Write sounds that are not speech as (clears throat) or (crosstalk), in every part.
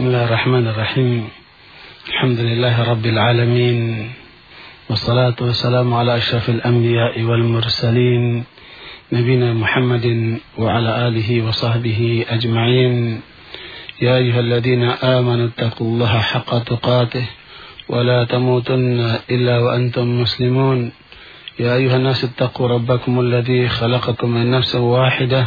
بسم الله الرحمن الرحيم. الحمد لله رب العالمين والصلاة والسلام على أشرف الأنبياء والمرسلين نبينا محمد وعلى آله وصحبه أجمعين. يا أيها الذين آمنوا اتقوا الله حق تقاته ولا تموتن إلا وأنتم مسلمون. يا أيها الناس اتقوا ربكم الذي خلقكم من نفس واحدة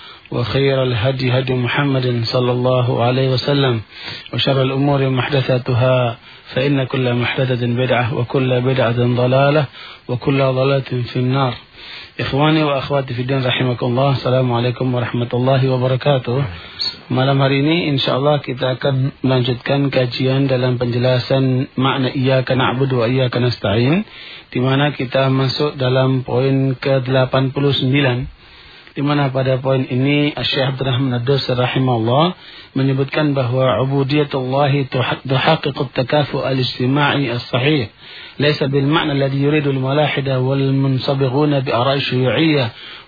وخير الهدي هدي محمد صلى الله عليه وسلم وشر الأمور محدثاتها فإن كل محدثة بدعة وكل بدعة ضلالة وكل ضلالة في النار Ikhwani wa akhwati fi din rahimakumullah. Assalamualaikum warahmatullahi wabarakatuh. Malam hari ini insyaallah kita akan melanjutkan kajian dalam penjelasan makna iyyaka na'budu wa iyyaka nasta'in di mana kita masuk dalam poin ke-89 di mana pada poin ini Syekh Abdurrahman Ad-Dawsir rahimahullah menyebutkan bahwa ubudiyatullahi tuhaqqiqu at-takafu' al-ijtima'i as-sahih laysa bil ma'na alladhi yuridu al-malahida wal munsabighuna bi ara'i syu'iyya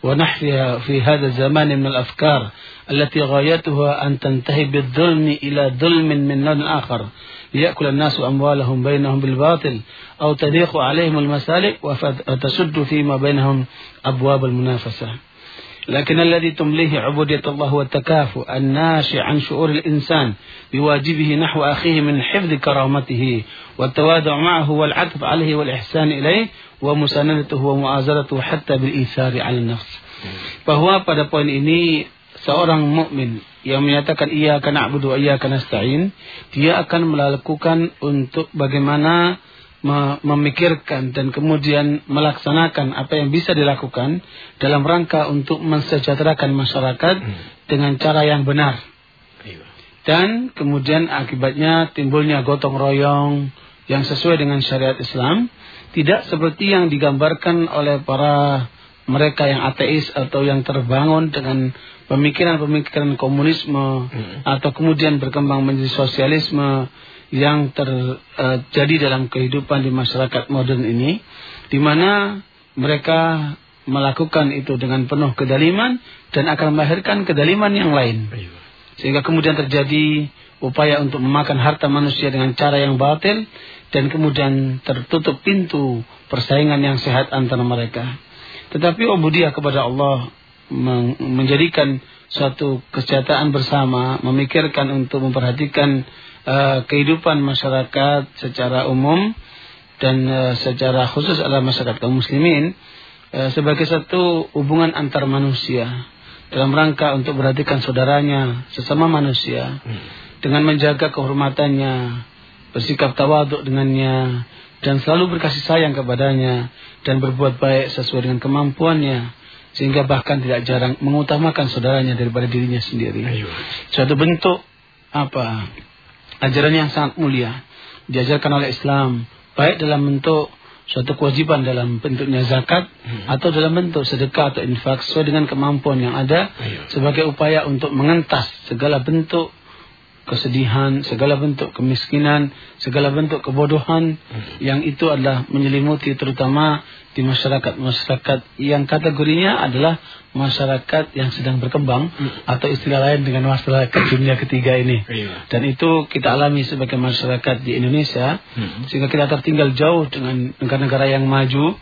wa nahfiha fi hadha zaman min al-afkar التي غايتها أن تنتهي بالظلم إلى ظلم من نوع آخر ليأكل الناس أموالهم بينهم بالباطل أو تضيق عليهم المسالك وتسد فيما بينهم أبواب المنافسة لكن الذي تمليه عبودية الله والتكافؤ الناشئ عن شعور الإنسان بواجبه نحو أخيه من حفظ كرامته والتواضع معه والعطف عليه والإحسان إليه ومساندته ومؤازرته حتى بالإيثار على النفس. bahwa pada poin ini seorang mukmin yang menyatakan iya karena abudu iya karena stain dia akan melakukan untuk bagaimana memikirkan dan kemudian melaksanakan apa yang bisa dilakukan dalam rangka untuk mensejahterakan masyarakat hmm. dengan cara yang benar. Iya. Dan kemudian akibatnya timbulnya gotong royong yang sesuai dengan syariat Islam, tidak seperti yang digambarkan oleh para mereka yang ateis atau yang terbangun dengan pemikiran-pemikiran komunisme hmm. atau kemudian berkembang menjadi sosialisme yang terjadi dalam kehidupan di masyarakat modern ini di mana mereka melakukan itu dengan penuh kedaliman dan akan melahirkan kedaliman yang lain. Sehingga kemudian terjadi upaya untuk memakan harta manusia dengan cara yang batil dan kemudian tertutup pintu persaingan yang sehat antara mereka. Tetapi ubudiyah kepada Allah menjadikan suatu kesejahteraan bersama, memikirkan untuk memperhatikan uh, kehidupan masyarakat secara umum dan uh, secara khusus adalah masyarakat kaum muslimin uh, sebagai satu hubungan antar manusia dalam rangka untuk perhatikan saudaranya sesama manusia hmm. dengan menjaga kehormatannya bersikap tawaduk dengannya dan selalu berkasih sayang kepadanya dan berbuat baik sesuai dengan kemampuannya sehingga bahkan tidak jarang mengutamakan saudaranya daripada dirinya sendiri. Suatu bentuk apa ajaran yang sangat mulia diajarkan oleh Islam baik dalam bentuk suatu kewajiban dalam bentuknya zakat hmm. atau dalam bentuk sedekah atau infak sesuai dengan kemampuan yang ada Ayo. sebagai upaya untuk mengentas segala bentuk kesedihan, segala bentuk kemiskinan, segala bentuk kebodohan hmm. yang itu adalah menyelimuti terutama di masyarakat-masyarakat yang kategorinya adalah masyarakat yang sedang berkembang hmm. atau istilah lain dengan masyarakat dunia ketiga ini. Iya. Dan itu kita alami sebagai masyarakat di Indonesia hmm. sehingga kita tertinggal jauh dengan negara-negara yang maju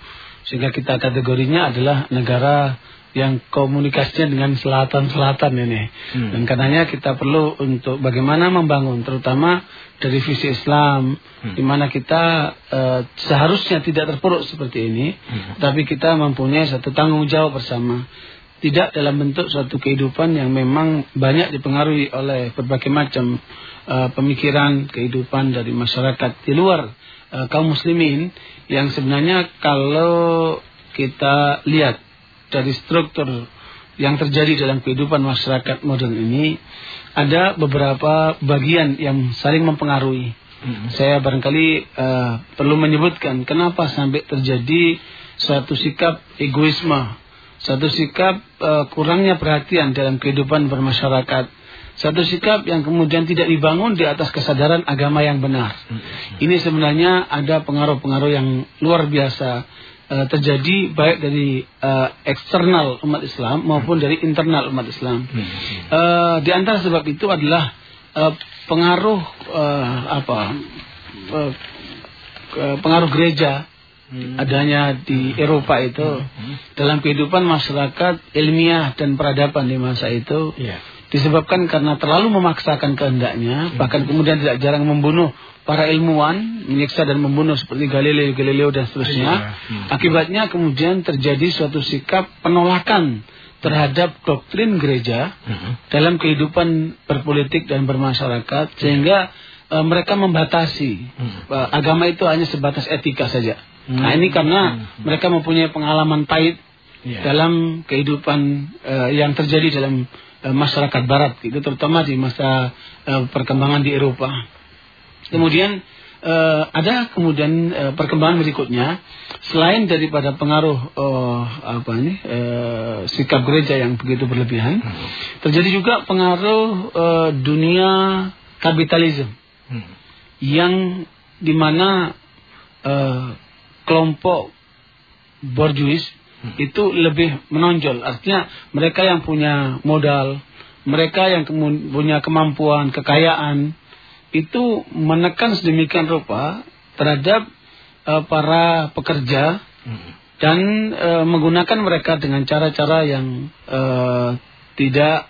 sehingga kita kategorinya adalah negara yang komunikasinya dengan selatan-selatan ini. Hmm. Dan karenanya kita perlu untuk bagaimana membangun terutama dari visi Islam hmm. di mana kita uh, seharusnya tidak terpuruk seperti ini, hmm. tapi kita mempunyai satu tanggung jawab bersama. Tidak dalam bentuk suatu kehidupan yang memang banyak dipengaruhi oleh berbagai macam uh, pemikiran kehidupan dari masyarakat di luar uh, kaum muslimin yang sebenarnya kalau kita lihat dari struktur yang terjadi dalam kehidupan masyarakat modern ini ada beberapa bagian yang saling mempengaruhi. hmm. saya barangkali uh, perlu menyebutkan kenapa sampai terjadi suatu sikap egoisme, suatu sikap uh, kurangnya perhatian dalam kehidupan bermasyarakat, satu sikap yang kemudian tidak dibangun di atas kesadaran agama yang benar. Hmm. Ini sebenarnya ada pengaruh-pengaruh yang luar biasa uh, terjadi baik dari uh, eksternal umat Islam maupun dari internal umat Islam. Uh, di antara sebab itu adalah uh, pengaruh uh, apa uh, pengaruh gereja hmm. adanya di Eropa itu hmm. dalam kehidupan masyarakat ilmiah dan peradaban di masa itu yeah. disebabkan karena terlalu memaksakan kehendaknya hmm. bahkan kemudian tidak jarang membunuh para ilmuwan menyiksa dan membunuh seperti Galileo, Galileo dan seterusnya. Iya. Hmm. Akibatnya kemudian terjadi suatu sikap penolakan terhadap doktrin gereja hmm. dalam kehidupan berpolitik dan bermasyarakat sehingga uh, mereka membatasi hmm. uh, agama itu hanya sebatas etika saja. Nah ini karena mereka mempunyai pengalaman pahit yeah. dalam kehidupan uh, yang terjadi dalam uh, masyarakat Barat, itu terutama di masa uh, perkembangan di Eropa. Kemudian uh, ada kemudian uh, perkembangan berikutnya selain daripada pengaruh uh, apa ini uh, sikap gereja yang begitu berlebihan, hmm. terjadi juga pengaruh uh, dunia kapitalisme hmm. yang di mana uh, kelompok borjuis hmm. itu lebih menonjol. Artinya mereka yang punya modal, mereka yang punya kemampuan, kekayaan itu menekan sedemikian rupa terhadap uh, para pekerja hmm. dan uh, menggunakan mereka dengan cara-cara yang uh, tidak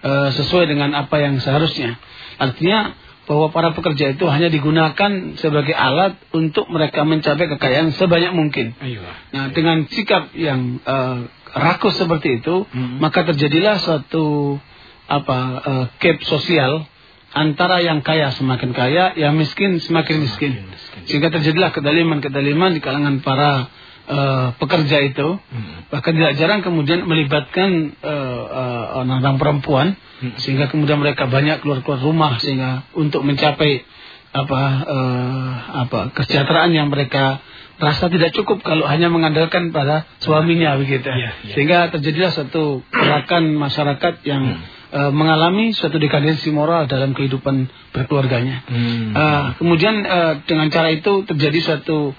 uh, sesuai dengan apa yang seharusnya. Artinya bahwa para pekerja itu hanya digunakan sebagai alat untuk mereka mencapai kekayaan sebanyak mungkin. Nah, dengan sikap yang uh, rakus seperti itu, hmm. maka terjadilah suatu apa uh, gap sosial antara yang kaya semakin kaya, yang miskin semakin miskin. Sehingga terjadilah kedaliman-kedaliman di kalangan para uh, pekerja itu. Hmm. Bahkan tidak jarang kemudian melibatkan uh, uh, orang perempuan hmm. sehingga kemudian mereka banyak keluar-keluar rumah sehingga untuk mencapai apa uh, apa kesejahteraan yang mereka rasa tidak cukup kalau hanya mengandalkan pada suaminya begitu. Ya, ya. Sehingga terjadilah satu gerakan masyarakat yang hmm uh, mengalami suatu dekadensi moral dalam kehidupan berkeluarganya. Hmm. Uh, kemudian uh, dengan cara itu terjadi suatu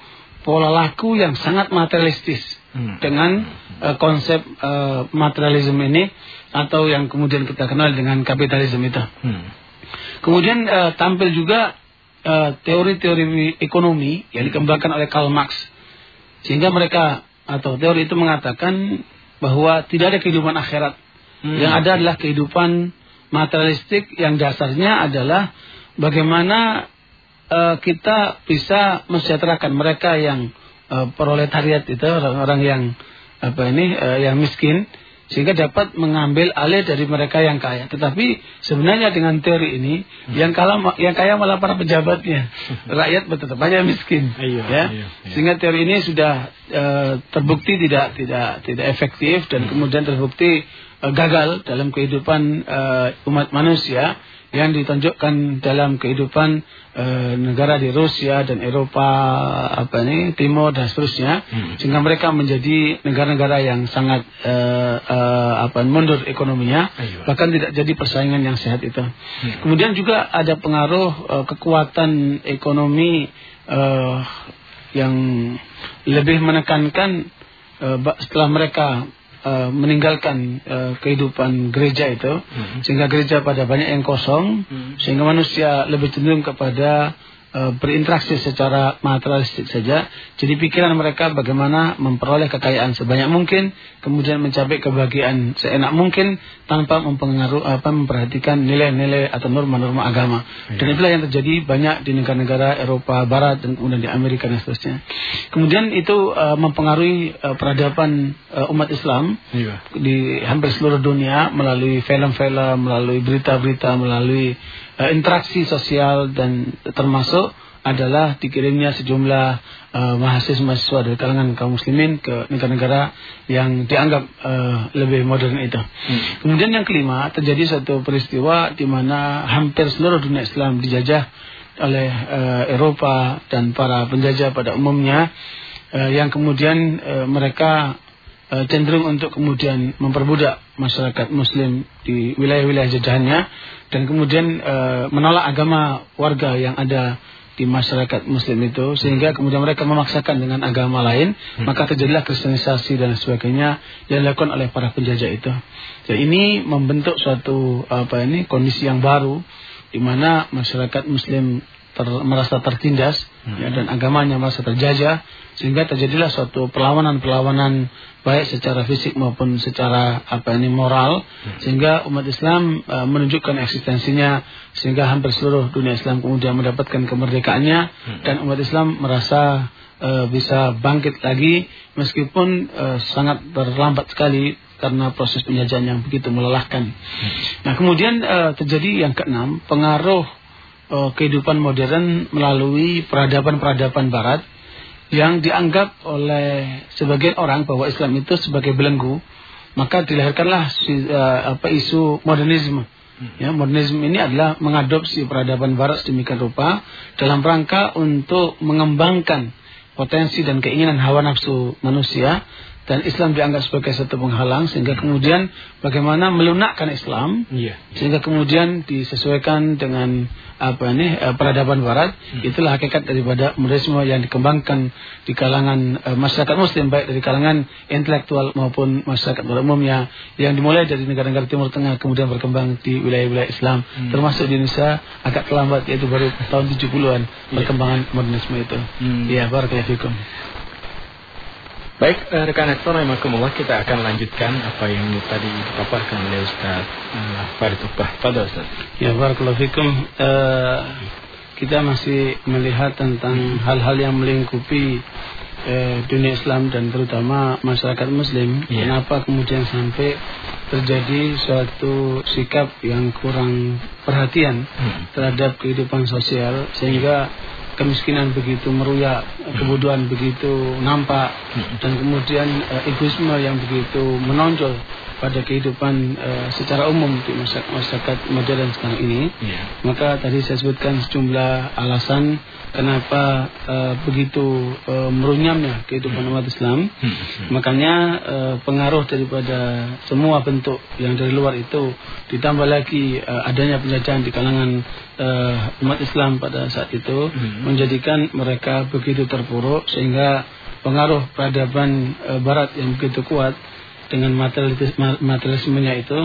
pola laku yang sangat materialistis hmm. dengan uh, konsep uh, materialisme ini atau yang kemudian kita kenal dengan kapitalisme itu. Hmm. Kemudian uh, tampil juga teori-teori uh, ekonomi yang dikembangkan oleh Karl Marx sehingga mereka atau teori itu mengatakan bahwa tidak ada kehidupan akhirat Hmm. Yang ada adalah kehidupan materialistik yang dasarnya adalah bagaimana uh, kita bisa mensejahterakan mereka yang uh, proletariat itu orang-orang yang apa ini uh, yang miskin sehingga dapat mengambil alih dari mereka yang kaya. Tetapi sebenarnya dengan teori ini hmm. yang kaya yang kaya malah para pejabatnya, (laughs) rakyat tetap banyak miskin, ayo, ya. Ayo, ayo. Sehingga teori ini sudah uh, terbukti tidak tidak tidak efektif dan hmm. kemudian terbukti gagal dalam kehidupan uh, umat manusia yang ditunjukkan dalam kehidupan e, negara di Rusia dan Eropa apa ini Timur dan seterusnya hmm. sehingga mereka menjadi negara-negara yang sangat e, e, apa mundur ekonominya Ayo. bahkan tidak jadi persaingan yang sehat itu. Hmm. Kemudian juga ada pengaruh e, kekuatan ekonomi e, yang lebih menekankan e, setelah mereka uh, meninggalkan uh, kehidupan gereja itu hmm. sehingga gereja pada banyak yang kosong hmm. sehingga manusia lebih cenderung kepada berinteraksi secara materialistik saja. Jadi pikiran mereka bagaimana memperoleh kekayaan sebanyak mungkin, kemudian mencapai kebahagiaan seenak mungkin tanpa mempengaruh apa memperhatikan nilai-nilai atau norma-norma agama. Ya. Dan itulah yang terjadi banyak di negara-negara Eropa Barat dan kemudian di Amerika dan seterusnya. Kemudian itu uh, mempengaruhi uh, peradaban uh, umat Islam ya. di hampir seluruh dunia melalui film-film, melalui berita-berita, melalui interaksi sosial dan termasuk adalah dikirimnya sejumlah uh, mahasiswa-mahasiswa dari kalangan kaum muslimin ke negara-negara yang dianggap uh, lebih modern itu. Hmm. Kemudian yang kelima terjadi satu peristiwa di mana hampir seluruh dunia Islam dijajah oleh uh, Eropa dan para penjajah pada umumnya uh, yang kemudian uh, mereka cenderung untuk kemudian memperbudak masyarakat muslim di wilayah-wilayah jajahannya dan kemudian uh, menolak agama warga yang ada di masyarakat muslim itu sehingga kemudian mereka memaksakan dengan agama lain hmm. maka terjadilah kristenisasi dan sebagainya yang dilakukan oleh para penjajah itu. Jadi ini membentuk suatu apa ini kondisi yang baru di mana masyarakat muslim ter, merasa tertindas hmm. ya, dan agamanya merasa terjajah sehingga terjadilah suatu perlawanan-perlawanan baik secara fisik maupun secara apa ini moral hmm. sehingga umat Islam uh, menunjukkan eksistensinya sehingga hampir seluruh dunia Islam kemudian mendapatkan kemerdekaannya hmm. dan umat Islam merasa uh, bisa bangkit lagi meskipun uh, sangat terlambat sekali karena proses penjajahan yang begitu melelahkan. Hmm. Nah, kemudian uh, terjadi yang keenam, pengaruh uh, kehidupan modern melalui peradaban-peradaban barat yang dianggap oleh sebagian orang bahwa Islam itu sebagai belenggu, maka dilahirkanlah uh, apa isu modernisme. Ya, modernisme ini adalah mengadopsi peradaban barat sedemikian rupa dalam rangka untuk mengembangkan potensi dan keinginan hawa nafsu manusia dan Islam dianggap sebagai satu penghalang sehingga kemudian bagaimana melunakkan Islam yeah. sehingga kemudian disesuaikan dengan apa ini eh, peradaban Barat hmm. itulah hakikat daripada modernisme yang dikembangkan di kalangan uh, masyarakat Muslim baik dari kalangan intelektual maupun masyarakat pada umumnya yang dimulai dari negara-negara Timur Tengah kemudian berkembang di wilayah-wilayah Islam hmm. termasuk di Indonesia agak terlambat yaitu baru tahun 70-an yeah. perkembangan modernisme itu. Hmm. Ya, barakallahu fikum. Baik, uh, rekan aktor, Makumullah kita akan lanjutkan apa yang tadi dipaparkan oleh Ustaz uh, Farid Ubah. Pada Ustaz. Ya, Barakallahu Fikum. Uh, kita masih melihat tentang hal-hal yang melingkupi uh, dunia Islam dan terutama masyarakat Muslim. Yeah. Kenapa kemudian sampai terjadi suatu sikap yang kurang perhatian hmm. terhadap kehidupan sosial sehingga kemiskinan begitu meruyak, kebutuhan begitu nampak dan kemudian uh, egoisme yang begitu menonjol pada kehidupan uh, secara umum di masyarakat, masyarakat modern sekarang ini. Yeah. Maka tadi saya sebutkan sejumlah alasan kenapa uh, begitu uh, merunyamnya kehidupan umat Islam. Makanya uh, pengaruh daripada semua bentuk yang dari luar itu ditambah lagi uh, adanya penjajahan di kalangan uh, umat Islam pada saat itu menjadikan mereka begitu terpuruk sehingga pengaruh peradaban uh, barat yang begitu kuat dengan materialismenya itu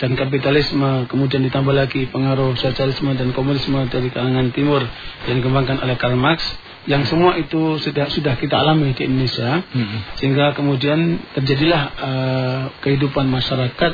dan kapitalisme kemudian ditambah lagi pengaruh sosialisme dan komunisme dari kalangan timur yang dikembangkan oleh Karl Marx yang semua itu sudah sudah kita alami di Indonesia hmm. sehingga kemudian terjadilah uh, kehidupan masyarakat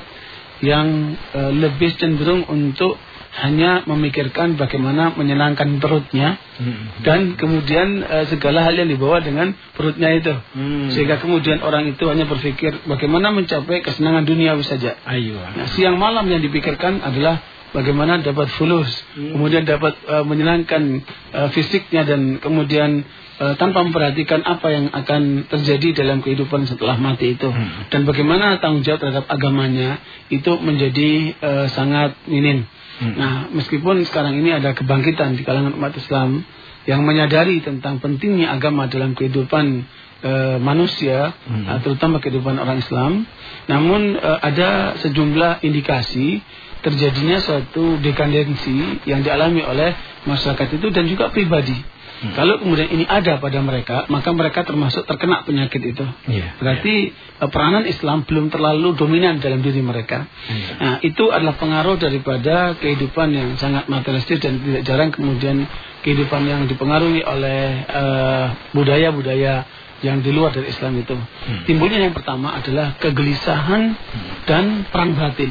yang uh, lebih cenderung untuk hanya memikirkan bagaimana menyenangkan perutnya hmm. dan kemudian uh, segala hal yang dibawa dengan perutnya itu hmm. sehingga kemudian orang itu hanya berpikir bagaimana mencapai kesenangan duniawi saja. Ayo. Nah, siang malam yang dipikirkan adalah bagaimana dapat fulus, hmm. kemudian dapat uh, menyenangkan uh, fisiknya dan kemudian uh, tanpa memperhatikan apa yang akan terjadi dalam kehidupan setelah mati itu hmm. dan bagaimana tanggung jawab terhadap agamanya itu menjadi uh, sangat minim. Hmm. Nah, meskipun sekarang ini ada kebangkitan di kalangan umat Islam yang menyadari tentang pentingnya agama dalam kehidupan e, manusia, hmm. terutama kehidupan orang Islam, namun e, ada sejumlah indikasi terjadinya suatu dekadensi yang dialami oleh masyarakat itu dan juga pribadi. Hmm. Kalau kemudian ini ada pada mereka, maka mereka termasuk terkena penyakit itu. Yeah, Berarti yeah. peranan Islam belum terlalu dominan dalam diri mereka. Yeah. Nah, itu adalah pengaruh daripada kehidupan yang sangat materialistis dan tidak jarang kemudian kehidupan yang dipengaruhi oleh eh, budaya-budaya uh, yang di luar dari Islam itu. Hmm. Timbulnya yang pertama adalah kegelisahan hmm. dan perang batin.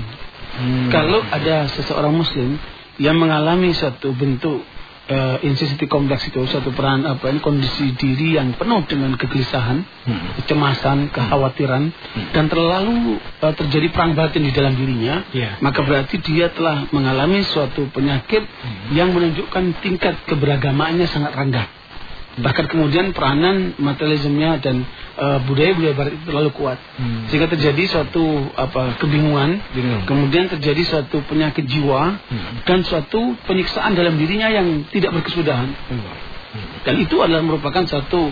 Hmm. Kalau ada seseorang Muslim yang mengalami suatu bentuk uh, insecurity kompleks itu satu peran apa ini kondisi diri yang penuh dengan kegelisahan, hmm. kecemasan, kekhawatiran hmm. dan terlalu uh, terjadi perang batin di dalam dirinya, yeah. maka berarti dia telah mengalami suatu penyakit hmm. yang menunjukkan tingkat keberagamaannya sangat rendah. Bahkan kemudian peranan materialismenya dan uh, budaya-budaya barat itu terlalu kuat. Hmm. Sehingga terjadi suatu apa kebingungan, Bingung. kemudian terjadi suatu penyakit jiwa Hmm. dan suatu penyiksaan dalam dirinya yang tidak berkesudahan. Dan itu adalah merupakan satu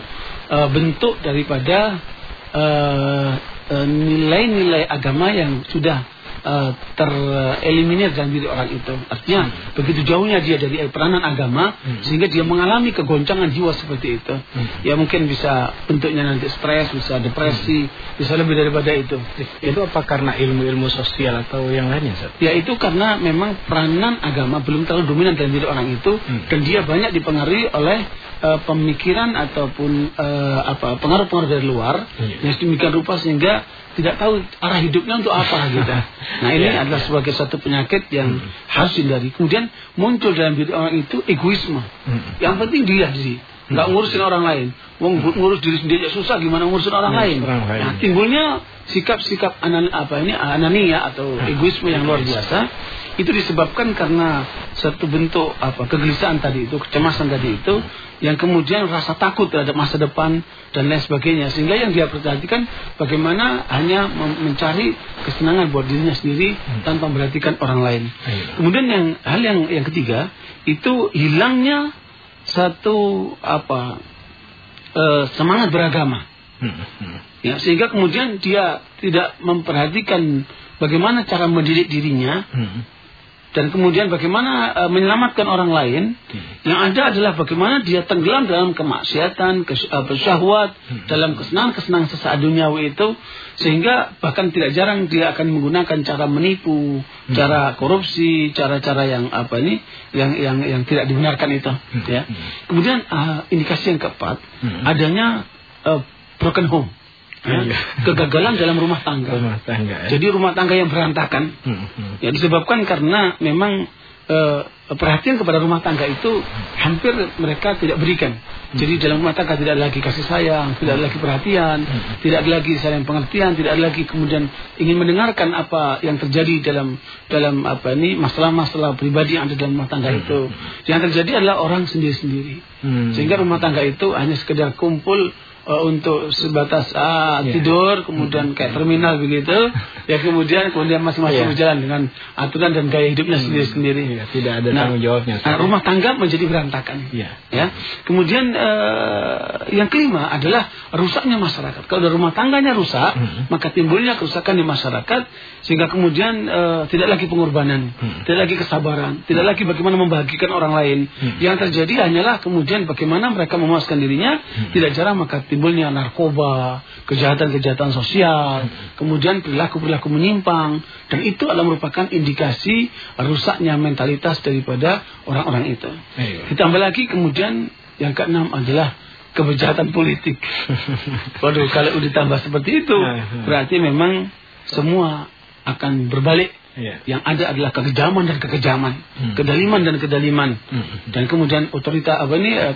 uh, bentuk daripada uh, uh, nilai-nilai agama yang sudah uh, tereliminir dalam diri orang itu. Artinya begitu jauhnya dia dari peranan agama Hmm. sehingga dia mengalami kegoncangan jiwa seperti itu. Ya mungkin bisa bentuknya nanti stres, bisa depresi, bisa lebih daripada itu. Itu apa karena ilmu-ilmu sosial atau yang lainnya, Ustaz? Ya itu karena memang peranan agama belum terlalu dominan dalam diri orang itu Hmm. dan dia banyak dipengaruhi oleh eh, pemikiran ataupun eh, apa pengaruh-pengaruh dari luar Iya. yang sedemikian rupa sehingga tidak tahu arah hidupnya untuk apa gitu. Nah ini Ya, adalah sebagai satu penyakit yang Hmm. harus dihindari. Kemudian muncul dalam diri orang itu egoisme. Hmm. Yang penting dia sih, nggak ngurusin orang lain. Wong ngurus diri sendiri aja susah, gimana ngurusin orang Hmm, lain? orang lain. Nah, timbulnya sikap-sikap anan apa ini anania atau egoisme yang luar biasa itu disebabkan karena satu bentuk apa kegelisahan tadi itu kecemasan tadi itu yang kemudian rasa takut terhadap masa depan dan lain sebagainya sehingga yang dia perhatikan bagaimana hanya mencari kesenangan buat dirinya sendiri tanpa memperhatikan orang lain Ayo. kemudian yang hal yang yang ketiga itu hilangnya satu apa eh, semangat beragama Hmm. Hmm. ya sehingga kemudian dia tidak memperhatikan bagaimana cara mendidik dirinya Hmm. Dan kemudian bagaimana eh, menyelamatkan orang lain? Yang ada adalah bagaimana dia tenggelam dalam kemaksiatan kes, apa, syahwat dalam kesenangan-kesenangan sesaat duniawi itu. Sehingga bahkan tidak jarang dia akan menggunakan cara menipu cara korupsi cara-cara yang apa ini yang yang yang tidak dibenarkan itu ya. Kemudian eh, indikasi yang keempat Hmm. adanya eh, broken home ya, kegagalan dalam rumah tangga Rumah tangga. ya? jadi rumah tangga yang berantakan Hmm. Hmm. ya disebabkan karena memang eh, perhatian kepada rumah tangga itu hampir mereka tidak berikan. Jadi dalam rumah tangga tidak ada lagi kasih sayang, tidak ada lagi perhatian, tidak ada lagi saling pengertian, tidak ada lagi kemudian ingin mendengarkan apa yang terjadi dalam dalam apa ini masalah-masalah pribadi yang ada dalam rumah tangga itu. Yang terjadi adalah orang sendiri-sendiri. Hmm. Sehingga rumah tangga itu hanya sekedar kumpul eh, untuk sebatas ah, Ya. tidur, kemudian kayak terminal begitu, (laughs) ya kemudian kemudian masing-masing Ya. berjalan dengan aturan dan gaya hidupnya sendiri-sendiri. Iya, tidak ada tanggung jawabnya, nah, rumah tangga menjadi berantakan. Iya. Ya. Kemudian eh, yang kelima adalah rusaknya masyarakat. Kalau rumah tangganya rusak, Mhm. maka timbulnya kerusakan di masyarakat sehingga kemudian eh, tidak lagi pengorbanan, Mhm. tidak lagi kesabaran, tidak lagi bagaimana membagikan orang lain. Mhm. Yang terjadi hanyalah kemudian bagaimana mereka memuaskan dirinya, tidak jarang maka timbulnya narkoba, kejahatan-kejahatan sosial, kemudian perilaku-perilaku menyimpang dan itu adalah merupakan indikasi rusaknya mentalitas daripada orang-orang itu. Ayo. Ditambah lagi kemudian yang keenam adalah kejahatan politik. (laughs) Waduh, kalau ditambah seperti itu, Nah, berarti memang semua akan berbalik. Iya. Yang ada adalah kekejaman dan kekejaman, Hmm. kedaliman dan kedaliman, Hmm. dan kemudian otorita apa ini eh,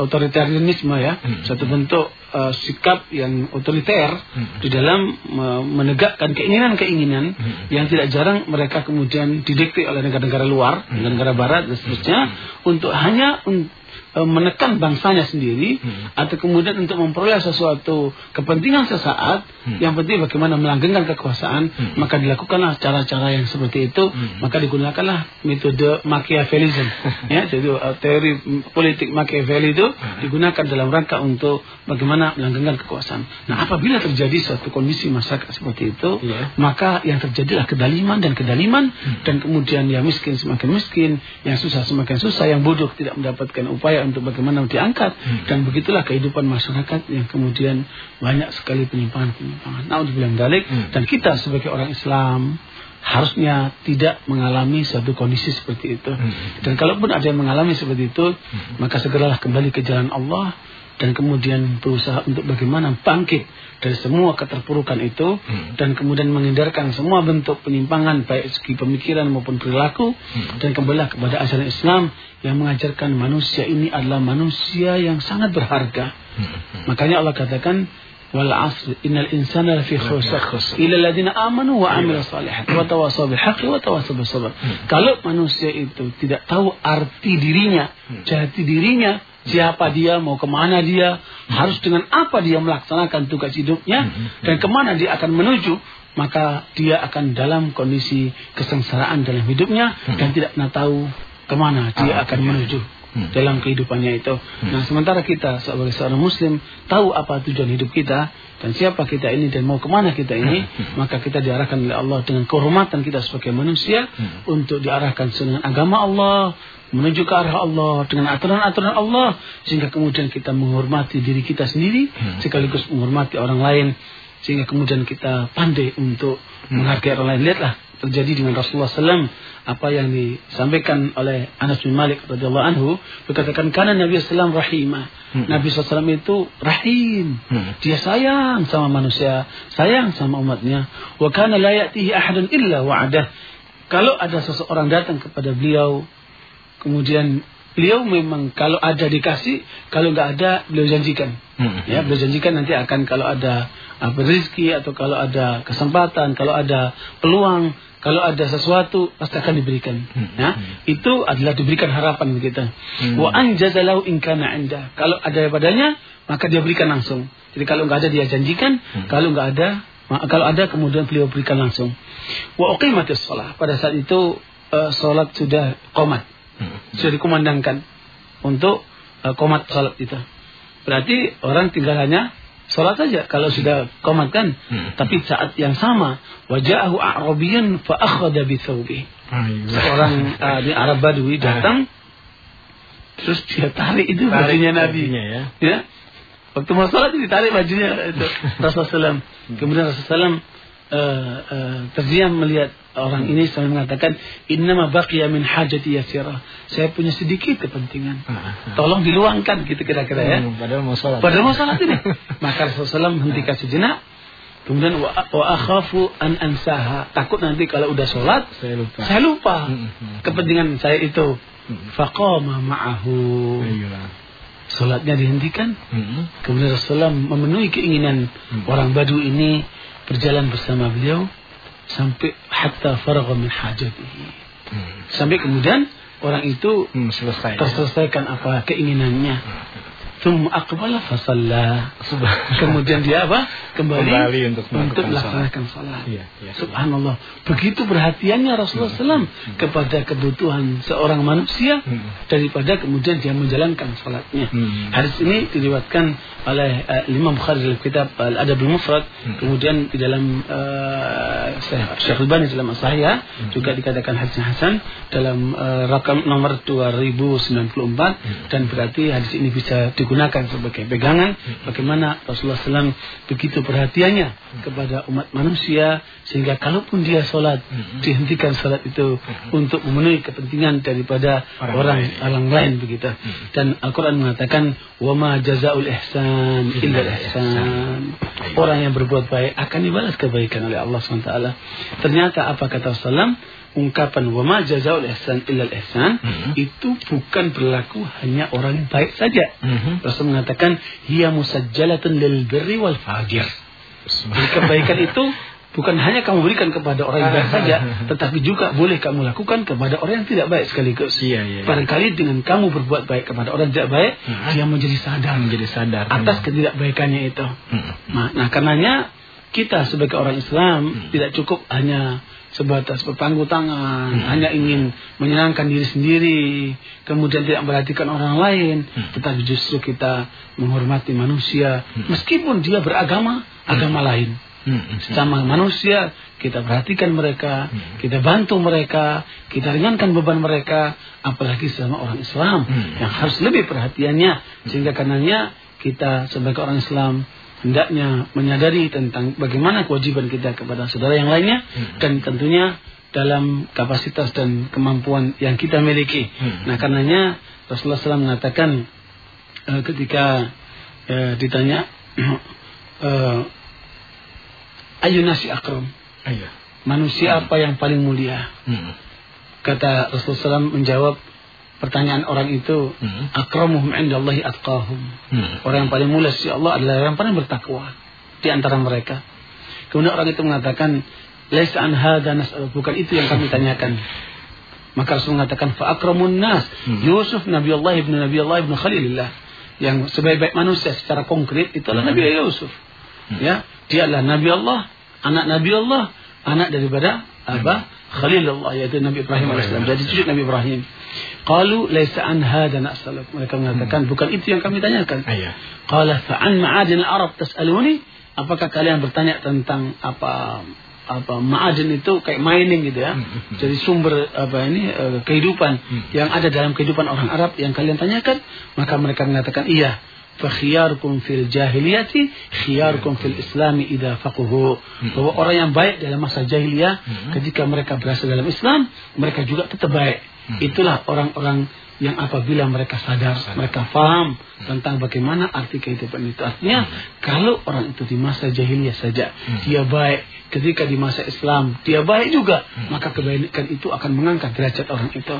otoritarianisme ya, Hmm. satu bentuk eh, sikap yang otoriter Hmm. di dalam eh, menegakkan keinginan-keinginan Hmm. yang tidak jarang mereka kemudian didikte oleh negara-negara luar, Hmm. negara-negara barat dan seterusnya untuk hanya menekan bangsanya sendiri Hmm. atau kemudian untuk memperoleh sesuatu kepentingan sesaat Hmm. yang penting bagaimana melanggengkan kekuasaan Hmm. maka dilakukanlah cara-cara yang seperti itu Hmm. maka digunakanlah metode Machiavellism (laughs) ya jadi uh, teori politik Machiavelli itu Hmm. digunakan dalam rangka untuk bagaimana melanggengkan kekuasaan nah apabila terjadi suatu kondisi masyarakat seperti itu Iya. maka yang terjadilah kedaliman dan kedaliman Hmm. dan kemudian yang miskin semakin miskin yang susah semakin susah yang bodoh tidak mendapatkan upaya untuk bagaimana diangkat Hmm. dan begitulah kehidupan masyarakat yang kemudian banyak sekali penyimpangan-penyimpangan. Nah, dibilang dalik Hmm. dan kita sebagai orang Islam harusnya tidak mengalami suatu kondisi seperti itu. Hmm. Dan kalaupun ada yang mengalami seperti itu, maka segeralah kembali ke jalan Allah dan kemudian berusaha untuk bagaimana bangkit dari semua keterpurukan itu Hmm. dan kemudian menghindarkan semua bentuk penyimpangan baik segi pemikiran maupun perilaku Hmm. dan kembali kepada ajaran Islam yang mengajarkan manusia ini adalah manusia yang sangat berharga. Hmm. Makanya Allah katakan wal asr innal insana lafi khusr illa alladziina amanu wa amilus salihat wa tawassaw bil haqqi wa tawassaw bis sabr. Kalau manusia itu tidak tahu arti dirinya, jati dirinya, siapa dia, mau ke mana dia, harus dengan apa dia melaksanakan tugas hidupnya, dan ke mana dia akan menuju, maka dia akan dalam kondisi kesengsaraan dalam hidupnya dan tidak pernah tahu ke mana dia akan menuju dalam kehidupannya itu. Nah, sementara kita sebagai seorang muslim tahu apa tujuan hidup kita dan siapa kita ini dan mau ke mana kita ini, maka kita diarahkan oleh Allah dengan kehormatan kita sebagai manusia untuk diarahkan dengan agama Allah, menuju ke arah Allah dengan aturan-aturan Allah sehingga kemudian kita menghormati diri kita sendiri sekaligus menghormati orang lain sehingga kemudian kita pandai untuk menghargai orang lain. Lihatlah terjadi dengan Rasulullah SAW apa yang disampaikan oleh Anas bin Malik radhiyallahu anhu berkatakan karena Nabi SAW rahimah hmm. Nabi SAW itu rahim hmm. dia sayang sama manusia sayang sama umatnya wa kana la ya'tihi ahadun illa wa'adah kalau ada seseorang datang kepada beliau kemudian beliau memang kalau ada dikasih kalau nggak ada beliau janjikan hmm. ya beliau janjikan nanti akan kalau ada apa rezeki atau kalau ada kesempatan kalau ada peluang kalau ada sesuatu pasti akan diberikan. Hmm. Ya, itu adalah diberikan harapan kita. Hmm. Wa anjazalau in kana anda. Kalau ada padanya, maka dia berikan langsung. Jadi kalau nggak ada dia janjikan, hmm. kalau nggak ada, kalau ada kemudian beliau berikan langsung. Wa uqimatis shalah. Pada saat itu uh, salat sudah qomat. Hmm. Sudah dikumandangkan untuk uh, qomat salat itu. Berarti orang tinggal hanya Sholat saja kalau sudah komat kan. Hmm. Tapi saat yang sama wajahu Arabian fa akhadha bi thawbi. Seorang uh, di Arab Badui datang terus dia tarik itu tarik bajunya Nabi. ya. ya. Waktu mau sholat ditarik bajunya itu (laughs) Rasulullah. Kemudian Rasulullah uh, uh, terdiam melihat orang ini sambil mengatakan innama baqiya min hajati yasira. Saya punya sedikit kepentingan. (laughs) Tolong diluangkan gitu kira-kira ya. Hmm, padahal mau salat. Padahal mau salat ini. (laughs) Maka Rasulullah menghentikan sejenak. Kemudian wa, wa akhafu an ansaha. Takut nanti kalau udah sholat saya lupa. Saya lupa hmm, hmm, kepentingan saya itu. Faqama ma'ahu. Sholatnya dihentikan. Kemudian Rasulullah memenuhi keinginan orang Badu ini berjalan bersama beliau sampai hatta faragha min hajatihi. Hmm. Sampai kemudian orang itu hmm, selesai. terselesaikan apa keinginannya. Hmm. Thumma aqbala fasalla. Kemudian dia apa? Kembali, Kembali untuk, untuk melaksanakan salat. Ya, ya. Subhanallah. Begitu perhatiannya Rasulullah SAW hmm. kepada kebutuhan seorang manusia hmm. daripada kemudian dia menjalankan salatnya. Hmm. Hadis ini diriwatkan oleh uh, Imam Bukhari dalam kitab Al-Adab al-Mufrad. Hmm. Kemudian di dalam uh, Syekh Al-Bani dalam As-Sahih hmm. juga dikatakan hadis Hasan dalam uh, rakam nomor 2094 hmm. dan berarti hadis ini bisa digunakan digunakan sebagai pegangan bagaimana Rasulullah SAW begitu perhatiannya kepada umat manusia sehingga kalaupun dia sholat dihentikan sholat itu untuk memenuhi kepentingan daripada orang, orang lain, orang lain begitu. Dan Al-Quran mengatakan wama jazaul ihsan illa ihsan. orang yang berbuat baik akan dibalas kebaikan oleh Allah SWT ternyata apa kata Rasulullah ungkapan wama jazaul ihsan illal ihsan mm-hmm. itu bukan berlaku hanya orang baik saja. Mm-hmm. Rasul mengatakan hiya musajjalatun lil birri wal fajir. Jadi kebaikan itu bukan hanya kamu berikan kepada orang yang baik saja, (laughs) tetapi juga boleh kamu lakukan kepada orang yang tidak baik sekaligus. Iya, iya, iya. Barangkali dengan kamu berbuat baik kepada orang yang tidak baik, mm-hmm. dia menjadi sadar, menjadi sadar atas ketidakbaikannya itu. Mm-hmm. Nah, nah, karenanya kita sebagai orang Islam mm-hmm. tidak cukup hanya sebatas berpangku tangan, hmm. hanya ingin menyenangkan diri sendiri, kemudian tidak memperhatikan orang lain, hmm. tetapi justru kita menghormati manusia, hmm. meskipun dia beragama hmm. agama lain. Hmm. Sama manusia kita perhatikan mereka, hmm. kita bantu mereka, kita ringankan beban mereka, apalagi sama orang Islam hmm. yang harus lebih perhatiannya, sehingga karenanya kita sebagai orang Islam hendaknya menyadari tentang bagaimana kewajiban kita kepada saudara yang lainnya hmm. dan tentunya dalam kapasitas dan kemampuan yang kita miliki. Hmm. Nah, karenanya Rasulullah SAW mengatakan uh, ketika uh, ditanya (clears throat) uh, ayunasi akram. Ayah. Manusia hmm. apa yang paling mulia? Hmm. Kata Rasulullah SAW menjawab pertanyaan orang itu hmm. akramuhum indallahi atqahum. Hmm. Orang yang paling mulia si Allah adalah orang yang paling bertakwa di antara mereka. Kemudian orang itu mengatakan laisa an hadza nas'al bukan itu yang kami tanyakan. Maka Rasul mengatakan fa'akramun nas. Hmm. Yusuf Nabi Allah ibnu Nabi Allah ibnu Khalilillah. Yang sebaik-baik manusia secara konkret itu adalah Hmm. Nabi Yusuf. Ya, dia adalah Nabi Allah, anak Nabi Allah, anak daripada apa? Khalilullah yaitu Nabi Ibrahim Ibrahim alaihissalam. Jadi cucu Nabi Ibrahim. Qalu laisa an hada nas'aluk. Mereka mengatakan bukan itu yang kami tanyakan. Iya. Qala fa'an ma'adin al-Arab tas'aluni? Apakah kalian bertanya tentang apa apa ma'adin itu kayak mining gitu ya. Hmm, hmm, hmm. Jadi sumber apa ini eh, kehidupan Hmm. yang ada dalam kehidupan orang Arab yang kalian tanyakan, maka mereka mengatakan iya. Fakhiyarukum fil jahiliyati khiyarukum fil islami idza faquhu. Bahwa orang yang baik dalam masa jahiliyah Hmm. ketika mereka berasal dalam Islam, mereka juga tetap baik. Hmm. Itulah orang-orang yang apabila mereka sadar, Sadar. mereka paham tentang bagaimana arti kehidupan itu. Artinya kalau orang itu di masa jahiliyah saja Hmm. dia baik, ketika di masa Islam dia baik juga, maka kebaikan itu akan mengangkat derajat orang itu.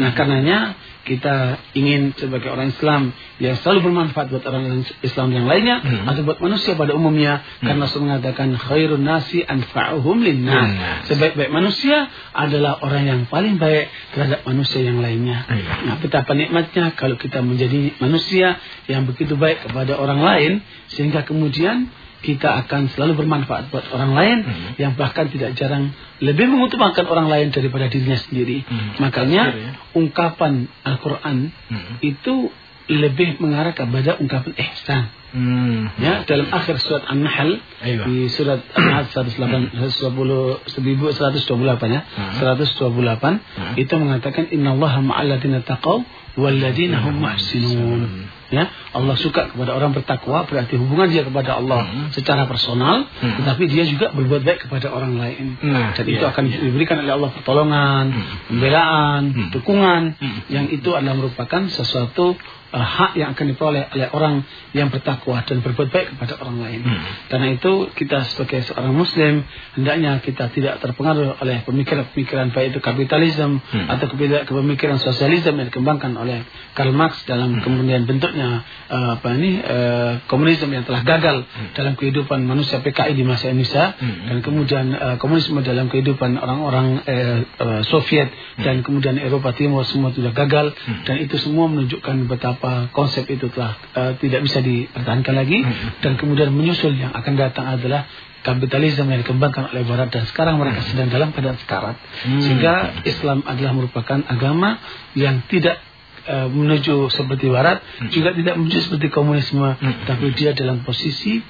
Nah, karenanya kita ingin sebagai orang Islam yang selalu bermanfaat buat orang Islam yang lainnya Hmm. atau buat manusia pada umumnya karena Rasul mengatakan khairun nasi anfa'uhum linnas. Linnas. Sebaik-baik manusia adalah orang yang paling baik terhadap manusia yang lainnya. Iya. Nah, betapa nikmatnya kalau kita menjadi manusia yang begitu baik kepada orang lain sehingga kemudian kita akan selalu bermanfaat buat orang lain Mhm. yang bahkan tidak jarang lebih mengutamakan orang lain daripada dirinya sendiri. Mhm. Makanya ya. ungkapan Al-Qur'an Hmm. itu lebih mengarah kepada ungkapan ihsan. Hmm. Ya, dalam akhir surat An-Nahl di surat An-Nahl 108 110 1128 ya. Hmm. 128 Hmm. itu mengatakan innallaha ma'al ladzina taqaw wal ladzina hum muhsinun. Ya, Allah suka kepada orang bertakwa berarti hubungan dia kepada Allah Hmm. secara personal, Hmm. tetapi dia juga berbuat baik kepada orang lain. Nah, Dan iya, itu akan iya. diberikan oleh Allah pertolongan, Hmm. pembelaan, Hmm. dukungan Hmm. yang itu adalah merupakan sesuatu uh, hak yang akan diperoleh oleh orang yang bertakwa dan berbuat baik kepada orang lain. Hmm. Karena itu kita sebagai seorang muslim hendaknya kita tidak terpengaruh oleh pemikiran-pemikiran baik itu kapitalisme Hmm. atau kepemikiran sosialisme yang dikembangkan oleh Karl Marx dalam Hmm. kemudian bentuknya uh, apa ini uh, komunisme yang telah gagal Hmm. dalam kehidupan manusia PKI di masa Indonesia Hmm. dan kemudian uh, komunisme dalam kehidupan orang-orang uh, uh, Soviet dan kemudian Eropa Timur semua sudah gagal Hmm. dan itu semua menunjukkan betapa konsep itu telah uh, tidak bisa dipertahankan lagi Hmm. dan kemudian menyusul yang akan datang adalah kapitalisme yang dikembangkan oleh Barat dan sekarang mereka sedang dalam keadaan sekarat Hmm. sehingga Islam adalah merupakan agama yang tidak uh, menuju seperti Barat Hmm. juga tidak menuju seperti komunisme Hmm. tapi dia dalam posisi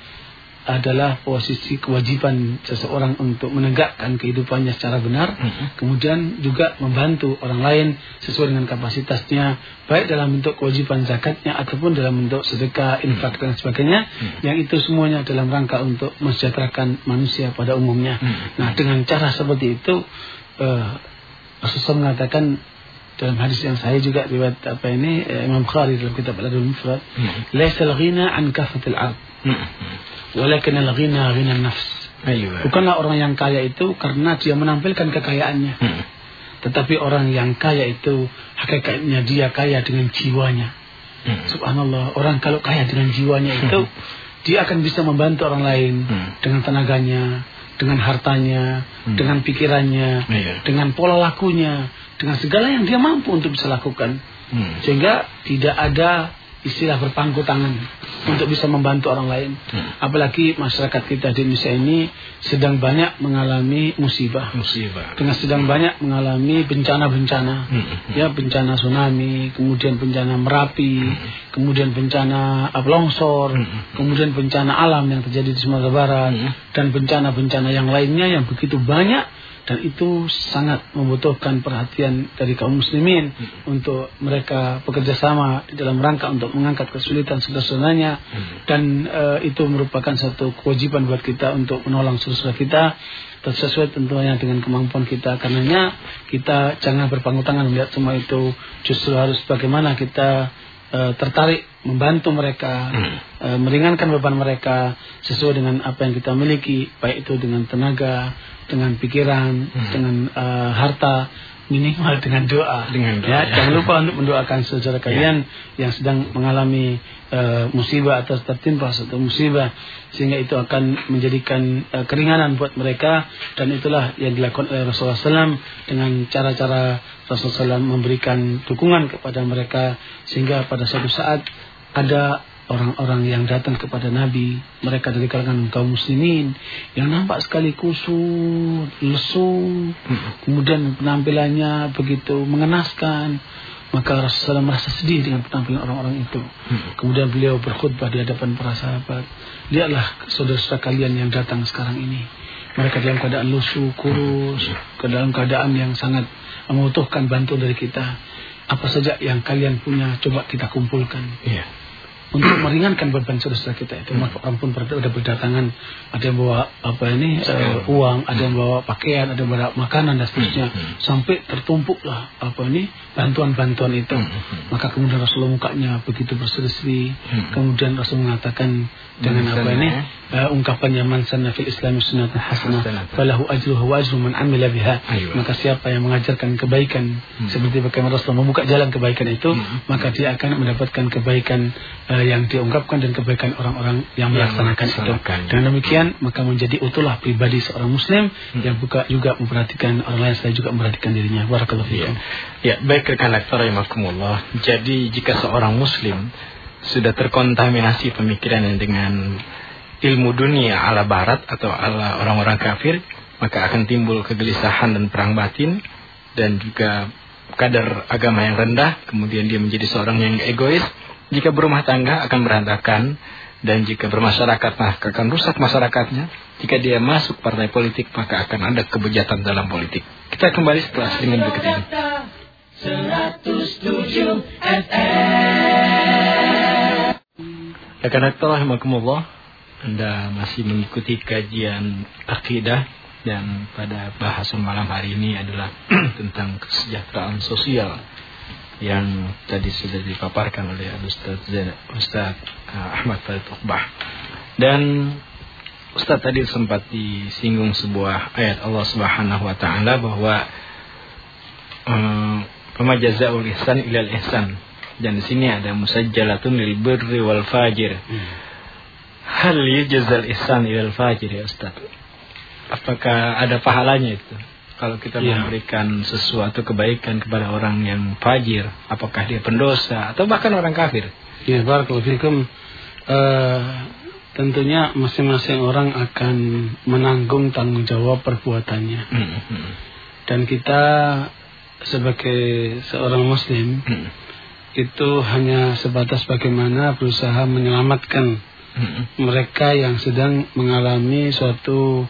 adalah posisi kewajiban seseorang untuk menegakkan kehidupannya secara benar Hmm. kemudian juga membantu orang lain sesuai dengan kapasitasnya baik dalam bentuk kewajiban zakatnya ataupun dalam bentuk sedekah infak dan sebagainya Hmm. yang itu semuanya dalam rangka untuk mensejahterakan manusia pada umumnya Hmm. nah dengan cara seperti itu eh, Rasulullah mengatakan dalam hadis yang saya juga riwayat apa ini eh, Imam Bukhari dalam kitab Al-Adul Mufrad Hmm. laisa al-ghina an kafatil Hmm. Walakin al-ghina ghina nafs bukanlah orang yang kaya itu karena dia menampilkan kekayaannya Hmm. tetapi orang yang kaya itu hakikatnya dia kaya dengan jiwanya. Hmm. Subhanallah, orang kalau kaya dengan jiwanya itu dia akan bisa membantu orang lain Hmm. dengan tenaganya, dengan hartanya, Hmm. dengan pikirannya, Iya. dengan pola lakunya, dengan segala yang dia mampu untuk bisa lakukan. Hmm. Sehingga tidak ada istilah berpangku tangan untuk bisa membantu orang lain. Hmm. Apalagi masyarakat kita di Indonesia ini sedang banyak mengalami musibah Musibah. dengan sedang banyak mengalami bencana-bencana Hmm. ya bencana tsunami kemudian bencana merapi kemudian bencana apa, longsor Hmm. kemudian bencana alam yang terjadi di Sumatera Barat Hmm. dan bencana-bencana yang lainnya yang begitu banyak dan itu sangat membutuhkan perhatian dari kaum muslimin untuk mereka bekerja sama di dalam rangka untuk mengangkat kesulitan saudara-saudaranya. Dan eh, itu merupakan satu kewajiban buat kita untuk menolong saudara kita. Sesuai tentunya dengan kemampuan kita. Karenanya kita jangan berpangku tangan melihat semua itu. Justru harus bagaimana kita eh, tertarik membantu mereka eh, meringankan beban mereka sesuai dengan apa yang kita miliki baik itu dengan tenaga dengan pikiran dengan eh, harta minimal (laughs) dengan doa. Dengan doa, ya ya. jangan lupa untuk mendoakan saudara kalian yang sedang mengalami uh, musibah atau tertimpa satu musibah sehingga itu akan menjadikan uh, keringanan buat mereka. Dan itulah yang dilakukan oleh Rasulullah SAW dengan cara-cara Rasulullah SAW memberikan dukungan kepada mereka sehingga pada suatu saat ada orang-orang yang datang kepada Nabi, mereka dari kalangan kaum muslimin yang nampak sekali kusut, lesu, kemudian penampilannya begitu mengenaskan. Maka Rasulullah merasa sedih dengan penampilan orang-orang itu. Kemudian beliau berkhutbah di hadapan para sahabat. Lihatlah saudara-saudara kalian yang datang sekarang ini. Mereka dalam keadaan lusuh, kurus, ke dalam keadaan yang sangat membutuhkan bantuan dari kita. Apa saja yang kalian punya, coba kita kumpulkan. Iya. Untuk meringankan beban saudara kita itu. Maka orang pun ber- ada berdatangan. Ada yang bawa apa ini eh, uang ada yang bawa pakaian ada yang bawa makanan dan seterusnya. Sampai tertumpuklah apa ini bantuan-bantuan itu. Maka kemudian Rasulullah mukanya begitu berseri-seri. Kemudian Rasul mengatakan dengan apa ini eh, ungkapannya man sanna fil Islam sunnatan hasanah falahu ajruhu wa ajru man amila biha. Maka siapa yang mengajarkan kebaikan seperti bagaimana Rasulullah membuka jalan kebaikan itu maka dia akan mendapatkan kebaikan eh, yang diungkapkan dan kebaikan orang-orang yang Yang melaksanakan itu. dengan demikian maka menjadi utuhlah pribadi seorang muslim yang buka juga memperhatikan orang lain selain juga memperhatikan dirinya. Barakallahu Iya. fikum. Ya, baik rekan lektor rahimakumullah. Jadi jika seorang muslim sudah terkontaminasi pemikirannya dengan ilmu dunia ala barat atau ala orang-orang kafir, maka akan timbul kegelisahan dan perang batin dan juga kadar agama yang rendah, kemudian dia menjadi seorang yang egois. Jika berumah tangga akan berantakan dan jika bermasyarakat maka akan rusak masyarakatnya. Jika dia masuk partai politik maka akan ada kebejatan dalam politik. Kita kembali setelah dengan berikut ini. 107 Rekan rektor rahimakumullah Anda masih mengikuti kajian akidah Dan pada bahasan malam hari ini adalah (clears throat) Tentang kesejahteraan sosial Yang tadi sudah dipaparkan oleh Ustaz, Ustaz uh, Ahmad Farid Uqbah Dan Ustaz tadi sempat disinggung sebuah ayat Allah Subhanahu wa taala bahwa Fama jazaa'ul ihsan ilal ihsan. Dan di sini ada musajjalatun lil birri wal fajir. Hal yujzal ihsan ilal fajir ya Ustaz? Apakah ada pahalanya itu? Kalau kita Ya. memberikan sesuatu kebaikan kepada orang yang fajir, apakah dia pendosa atau bahkan orang kafir? Ya, barakallahu fikum. Eh, tentunya masing-masing orang akan menanggung tanggung jawab perbuatannya. Hmm, Dan kita sebagai seorang muslim hmm, itu hanya sebatas bagaimana berusaha menyelamatkan hmm, mereka yang sedang mengalami suatu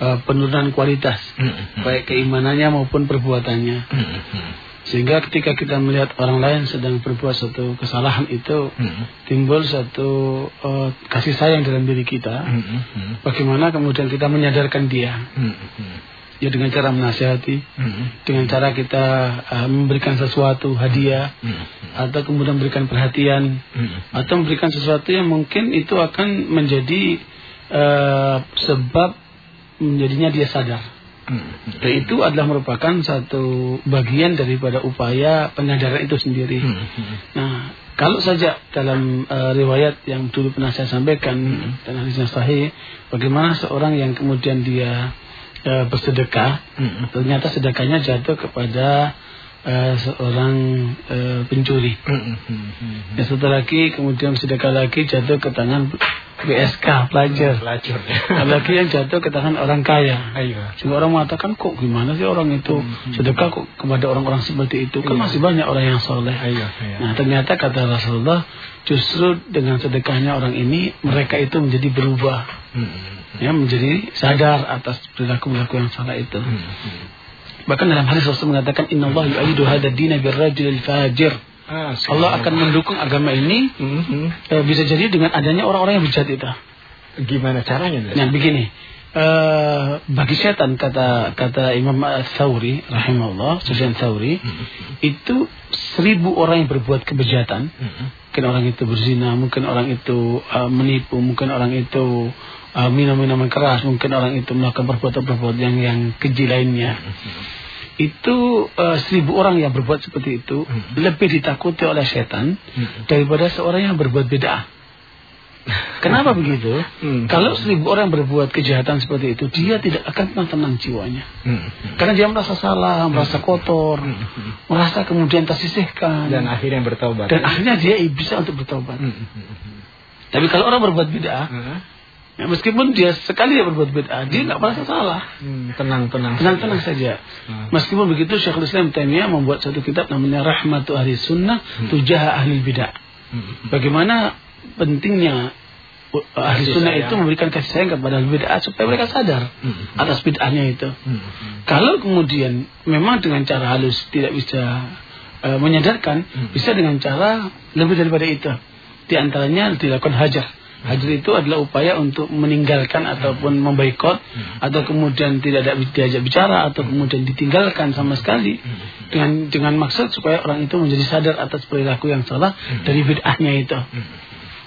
eh, penurunan kualitas hmm, baik keimanannya maupun perbuatannya. hmm, Sehingga ketika kita melihat orang lain sedang berbuat suatu kesalahan itu hmm, timbul satu eh, kasih sayang dalam diri kita. hmm, Bagaimana kemudian kita menyadarkan dia, hmm, ya dengan cara menasihati, hmm, dengan cara kita eh, memberikan sesuatu hadiah, hmm, atau kemudian memberikan perhatian, hmm, atau memberikan sesuatu yang mungkin itu akan menjadi eh, sebab menjadinya dia sadar. hmm, Dan itu adalah merupakan satu bagian daripada upaya penyadaran itu sendiri. hmm, Nah, kalau saja dalam eh, riwayat yang dulu pernah saya sampaikan dan hadisnya sahih, bagaimana seorang yang kemudian dia eh, bersedekah, hmm, ternyata sedekahnya jatuh kepada eh, seorang eh, pencuri. hmm, hmm, Dan satu lagi kemudian sedekah lagi jatuh ke tangan BSK pelajar. pelacur. Ada lagi yang jatuh ke tangan orang kaya. Ayo. Sehingga orang mengatakan kok gimana sih orang itu sedekah kok kepada orang-orang seperti itu kan Iya. masih banyak orang yang soleh. Ayo, ayo. Nah ternyata kata Rasulullah justru dengan sedekahnya orang ini mereka itu menjadi berubah, Hmm, ya menjadi sadar atas perilaku-perilaku yang salah itu. hmm, hmm. Bahkan dalam hadis Rasul mengatakan Inna Allah yu'ayidu hadad dina birrajulil fajir. Ah, Allah akan mendukung agama ini Hmm, hmm. eh, bisa jadi dengan adanya orang-orang yang bejat itu. Gimana caranya? Nah begini, eh bagi setan kata kata Imam Thawri rahimahullah, Sufyan Thawri, itu seribu orang yang berbuat kebejatan, Hmm, mungkin orang itu berzina, mungkin orang itu eh, menipu, mungkin orang itu eh, minum minuman keras, mungkin orang itu melakukan perbuatan-perbuatan yang yang keji lainnya. Itu uh, seribu orang yang berbuat seperti itu Hmm. lebih ditakuti oleh setan Hmm. daripada seorang yang berbuat bid'ah. Kenapa begitu? Hmm. Kalau seribu orang berbuat kejahatan seperti itu, dia tidak akan pernah tenang jiwanya. Hmm. Karena dia merasa salah, merasa kotor, merasa kemudian tersisihkan, Dan akhirnya bertobat. dan akhirnya dia bisa untuk bertobat. Hmm. Hmm. Tapi kalau orang berbuat bid'ah, Hmm. Ya meskipun dia sekali dia berbuat bid'ah, dia nggak merasa salah. Hmm, Tenang, tenang. Tenang-tenang saja. Hmm. Meskipun begitu Syekhul Islam Taimiyah membuat satu kitab namanya Rahmatu Ahli Sunnah Tujaha Ahli Bid'ah. Hmm. Bagaimana pentingnya ahli sunnah itu memberikan kasih sayang kepada ahli bid'ah supaya mereka sadar Hmm. atas bid'ahnya itu. Hmm. Kalau kemudian memang dengan cara halus tidak bisa uh, menyadarkan, Hmm. bisa dengan cara lebih daripada itu. Di antaranya dilakukan hajar. Hajar itu adalah upaya untuk meninggalkan ataupun membaikot atau kemudian tidak ada diajak bicara atau kemudian ditinggalkan sama sekali dengan dengan maksud supaya orang itu menjadi sadar atas perilaku yang salah dari bid'ahnya itu.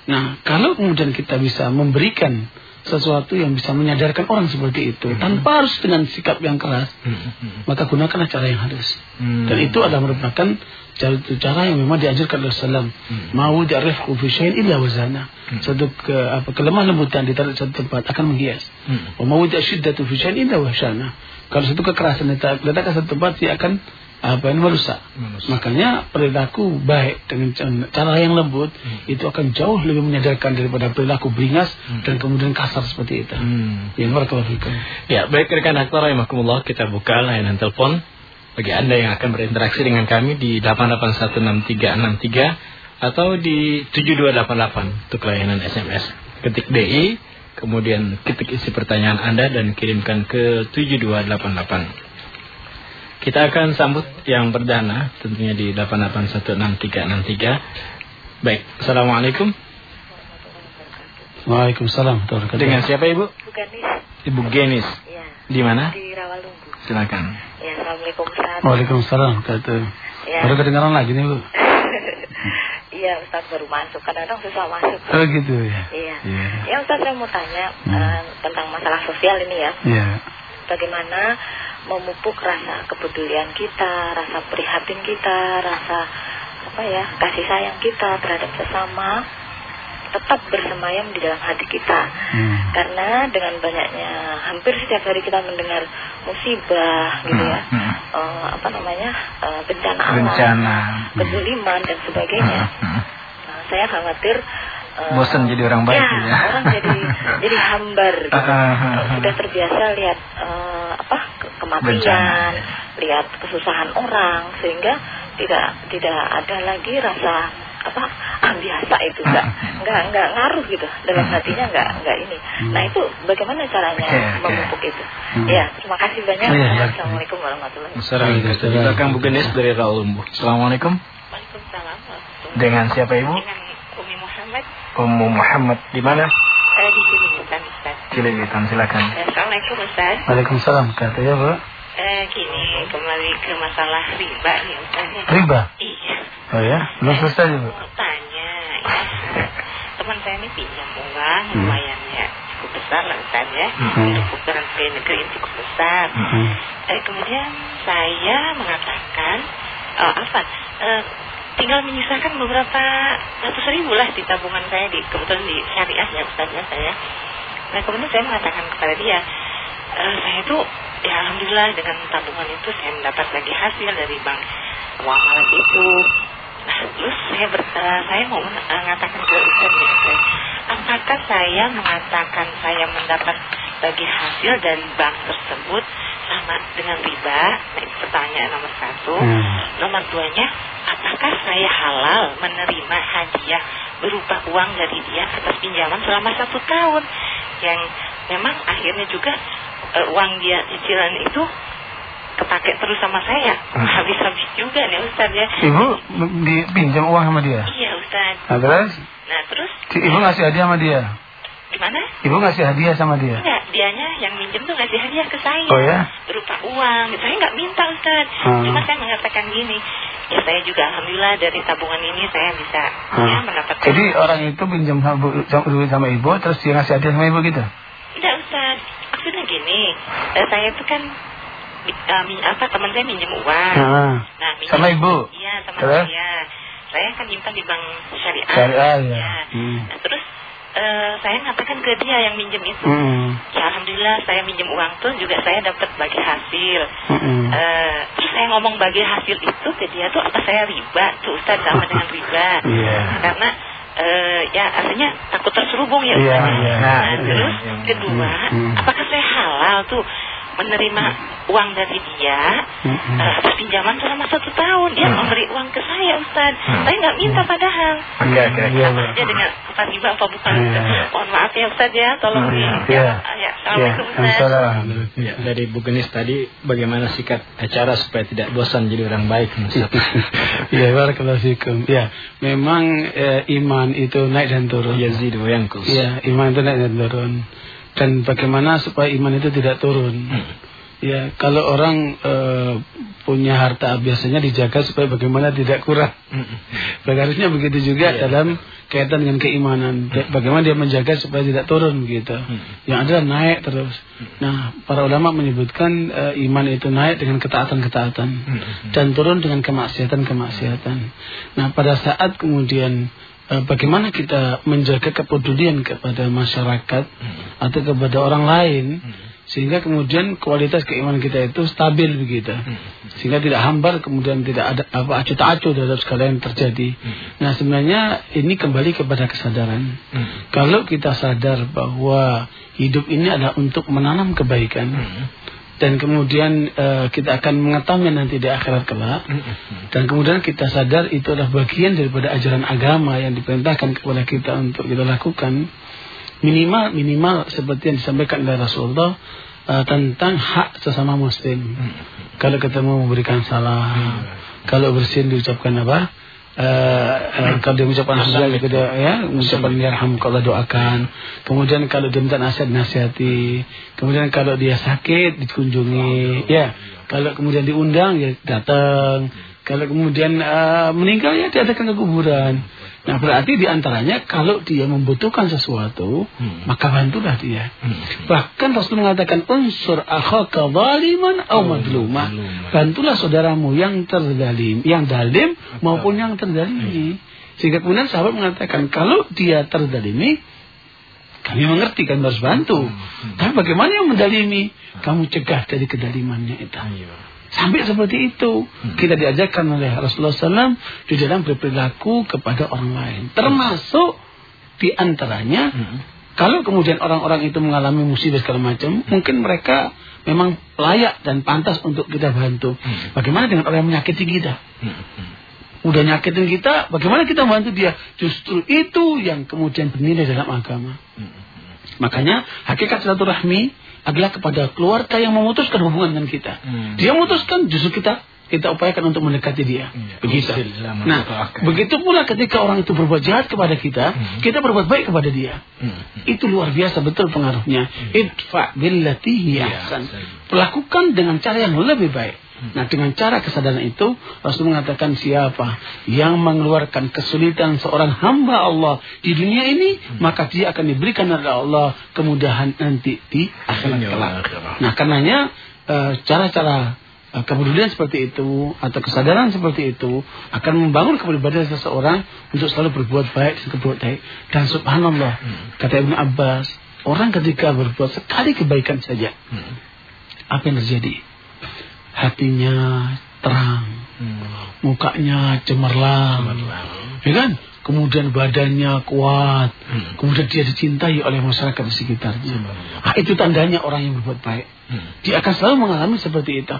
Nah, kalau kemudian kita bisa memberikan sesuatu yang bisa menyadarkan orang seperti itu tanpa harus dengan sikap yang keras, Hmm. maka gunakanlah cara yang halus. Hmm. Dan itu adalah merupakan cara, cara yang memang diajarkan oleh Rasulullah. Mau diarifku fi syai'in illa wazana. Satu ke, apa, kelemah lembutan di satu tempat akan menghias. Hmm. Wa mau syiddatu fi syai'in illa wahsyana. Kalau satu kekerasan diletakkan satu tempat dia akan apa ini merusak. Merusak. Makanya perilaku baik dengan cara yang lembut itu akan jauh lebih menyadarkan daripada perilaku beringas dan kemudian kasar seperti itu. Hmm. Ya, barakallahu fikum. Ya, baik rekan aktor rahimakumullah, kita buka layanan telepon bagi Anda yang akan berinteraksi dengan kami di 8816363 atau di 7288 untuk layanan SMS. Ketik DI, kemudian ketik isi pertanyaan Anda dan kirimkan ke 7288. Kita akan sambut yang perdana tentunya di 8816363. Baik, Assalamualaikum. Waalaikumsalam. Dengan siapa Ibu? Bukan nih, Ibu Genis. ya. Di mana? Di Rawalumbu. Silakan. Ya, Assalamualaikum Ustaz. Waalaikumsalam kata. Ya. Baru kedengaran lagi nih Bu. Iya, (laughs) Ustaz baru masuk. Kadang-kadang susah masuk. Oh gitu ya. Iya. Iya. Ya, Ustaz saya mau tanya Hmm. eh, tentang masalah sosial ini ya. Iya. Bagaimana memupuk rasa kepedulian kita, rasa prihatin kita, rasa apa ya, kasih sayang kita terhadap sesama tetap bersemayam di dalam hati kita. Hmm. Karena dengan banyaknya hampir setiap hari kita mendengar musibah gitu ya. Hmm, hmm. Eh, apa namanya? eh, bencana alam, Bencana. penzuliman dan sebagainya. Hmm. Nah, saya khawatir eh, Bosan jadi orang baik ya, ya. orang jadi (laughs) jadi hambar gitu. Eh, Sudah terbiasa lihat eh, apa ke- kematian, Bencana. lihat kesusahan orang sehingga tidak tidak ada lagi rasa apa ah biasa itu enggak Hmm. (laughs) enggak enggak ngaruh gitu dalam Hmm. hatinya enggak enggak ini. Nah, itu bagaimana caranya Oke, oke. memupuk itu? Hmm. Ya, terima kasih banyak. Iya, iya. Assalamualaikum warahmatullahi wabarakatuh. Assalamualaikum. Di belakang Bu Genis dari Rawalumbu. Assalamualaikum. Waalaikumsalam warahmatullahi Dengan siapa Ibu? Dengan Umi Muhammad, Ummu Muhammad. Di mana? saya di sini Ustaz. Ustaz. Cililitan, silakan. Assalamualaikum Ustaz. Waalaikumsalam kata ya Bu. Eh, gini, kembali ke masalah riba nih Ustaz. ya. Riba. Iya, Oh ya, belum selesai mau tanya ya. Teman saya ini pinjam uang Hmm. lumayan ya cukup besar lah Ustaz ya. Hmm. Untuk ukuran pegawai negeri yang cukup besar. Hmm. Eh, kemudian saya mengatakan eh, apa? Eh, tinggal menyisakan beberapa ratus ribu lah di tabungan saya di kebetulan di syariah ya Ustaz ya saya. Nah kemudian saya mengatakan kepada dia, "Eh, saya itu ya alhamdulillah dengan tabungan itu saya mendapat lagi hasil dari bank muamalah itu. Terus saya ber, eh, saya mau men- mengatakan ke Ustaz Ustaz, apakah saya mengatakan saya mendapat bagi hasil dari bank tersebut sama dengan riba? Nah itu pertanyaan nomor satu. Hmm. Nomor duanya, apakah saya halal menerima hadiah berupa uang dari dia atas pinjaman selama satu tahun? Yang memang akhirnya juga eh, uang dia cicilan itu kepake terus sama saya. Hmm. Habis-habis juga nih Ustaz ya. Ibu dipinjam uang sama dia. Iya Ustaz. Nah, terus Nah terus si ibu ngasih hadiah sama dia. gimana? Ibu ngasih hadiah sama dia. Enggak, dianya yang minjem tuh ngasih hadiah ke saya. Oh ya? Berupa uang. Saya nggak minta Ustaz. Hmm. Cuma saya mengatakan gini. Ya saya juga Alhamdulillah dari tabungan ini saya bisa Hmm. ya mendapatkan. Jadi orang itu pinjam duit sama ibu, terus dia ngasih hadiah sama ibu gitu. Tidak Ustaz. Maksudnya gini. eh, saya itu kan uh, min, apa teman saya minjem uang. Ah. Nah, minjem, Sama ibu? Iya, sama Terus? saya. Saya kan nyimpan di bank syariah. Syariah, ya. Iya. Hmm. Nah, terus eh, saya ngatakan ke dia yang minjem itu. Hmm. Ya alhamdulillah saya minjem uang tuh juga saya dapat bagi hasil. Hmm. Eh, terus saya ngomong bagi hasil itu ke dia tuh apa saya riba tuh Ustaz sama dengan riba. Iya. Karena eh, ya artinya takut terselubung ya Iya, Ustaz. ya. iya. Nah, Nah, terus iya, iya. kedua, Hmm. apakah saya halal tuh menerima uang dari dia Hmm. eh, atas pinjaman selama satu tahun dia memberi uang ke saya Ustaz. Hmm. Saya nggak minta padahal. Iya, iya, iya. Ya dengan apa riba apa bukan Iya. Ustaz. Mohon maaf ya Ustaz ya, tolong Hmm, di iya. ya, ya, Assalamualaikum Ustaz. Assalamualaikum. Ya, dari Bu Genis tadi bagaimana sikap cara supaya tidak bosan jadi orang baik Ustaz? Ya, (laughs) barakallahu fikum. Ya, memang eh, iman itu naik dan turun. Yazid wa. Iya, iman itu naik dan turun. Dan bagaimana supaya iman itu tidak turun? Ya, kalau orang eh, punya harta biasanya dijaga supaya bagaimana tidak kurang. Bagi harusnya begitu juga Iya. dalam kaitan dengan keimanan. Ba- Bagaimana dia menjaga supaya tidak turun gitu. Yang ada naik terus. Nah, para ulama menyebutkan eh, iman itu naik dengan ketaatan-ketaatan dan turun dengan kemaksiatan-kemaksiatan. Nah, pada saat kemudian bagaimana kita menjaga kepedulian kepada masyarakat atau kepada orang lain sehingga kemudian kualitas keimanan kita itu stabil begitu. Sehingga tidak hambar kemudian tidak ada apa acuh tak acuh terhadap segala yang terjadi. Nah sebenarnya ini kembali kepada kesadaran. Kalau kita sadar bahwa hidup ini adalah untuk menanam kebaikan dan kemudian eh, kita akan mengetahui nanti di akhirat kelak. Dan kemudian kita sadar itu adalah bagian daripada ajaran agama yang diperintahkan kepada kita untuk kita lakukan. Minimal minimal seperti yang disampaikan oleh Rasulullah eh, tentang hak sesama muslim. Kalau ketemu memberikan salam. Kalau bersin diucapkan apa Eh, eh, kalau dia mengucapkan sesuatu dia ya mengucapkan kalau doakan. Kemudian kalau dia minta nasihat nasihati. Kemudian kalau dia sakit dikunjungi. Ya kalau kemudian diundang ya datang. Kalau kemudian eh, meninggal ya diadakan ke kuburan nah berarti di antaranya kalau dia membutuhkan sesuatu maka bantulah dia. Bahkan Rasul mengatakan unsur akhaka zaliman au madlumah bantulah saudaramu yang terzalim yang dalim maupun yang terzalimi. Sehingga kemudian sahabat mengatakan kalau dia terzalimi kami mengerti kami harus bantu. Tapi bagaimana yang mendalimi? Kamu cegah dari kedalimannya itu Sampai seperti itu kita diajarkan oleh Rasulullah SAW di dalam berperilaku kepada orang lain. Termasuk di antaranya kalau kemudian orang-orang itu mengalami musibah segala macam, mungkin mereka memang layak dan pantas untuk kita bantu. Bagaimana dengan orang yang menyakiti kita? Udah nyakitin kita, bagaimana kita bantu dia? Justru itu yang kemudian bernilai dalam agama. Makanya hakikat silaturahmi adalah kepada keluarga yang memutuskan hubungan dengan kita. Dia memutuskan justru kita kita upayakan untuk mendekati dia. Begitu. Nah, begitu pula ketika orang itu berbuat jahat kepada kita, kita berbuat baik kepada dia. Itu luar biasa betul pengaruhnya. Idfa billati hiya ahsan. Lakukan dengan cara yang lebih baik. Nah dengan cara kesadaran itu Rasul mengatakan siapa yang mengeluarkan kesulitan seorang hamba Allah di dunia ini maka dia akan diberikan oleh Allah kemudahan nanti di akhirat kelak. Nah karenanya eh, cara-cara eh, kepedulian seperti itu atau kesadaran seperti itu akan membangun kepribadian seseorang untuk selalu berbuat baik berbuat baik. Dan subhanallah kata Ibnu Abbas orang ketika berbuat sekali kebaikan saja apa yang terjadi hatinya terang, mukanya cemerlang, ya kan? Kemudian badannya kuat, kemudian dia dicintai oleh masyarakat di sekitarnya. Ah, itu tandanya orang yang berbuat baik. Dia akan selalu mengalami seperti itu.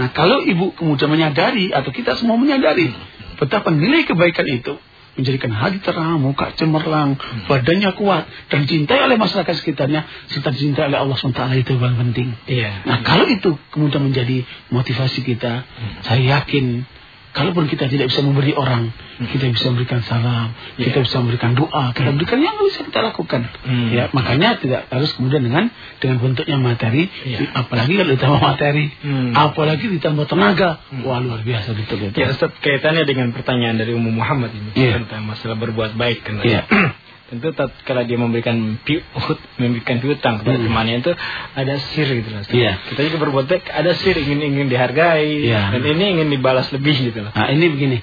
Nah, kalau ibu kemudian menyadari atau kita semua menyadari betapa nilai kebaikan itu menjadikan hati terang, muka cemerlang, badannya kuat dan dicintai oleh masyarakat sekitarnya serta dicintai oleh Allah SWT itu yang paling penting. Iya. Nah, kalau itu kemudian menjadi motivasi kita, saya yakin kalaupun kita tidak bisa memberi orang, kita bisa memberikan salam, kita bisa memberikan doa, kita berikan yang bisa kita lakukan. Hmm. Ya, makanya tidak harus kemudian dengan dengan bentuknya materi, Iya. apalagi kalau ditambah materi, Hmm. apalagi ditambah tenaga, wah luar biasa betul betul. Ya Ustaz kaitannya dengan pertanyaan dari Umum Muhammad ini Iya. tentang masalah berbuat baik kan. Iya. (clears throat) tentu kalau dia memberikan pi, memberikan piutang kepada hmm. temannya itu ada sir gitu loh. Iya. Kita juga berbuat baik ada sir ingin ingin dihargai Iya. dan ini ingin dibalas lebih gitu loh. Nah, ini begini.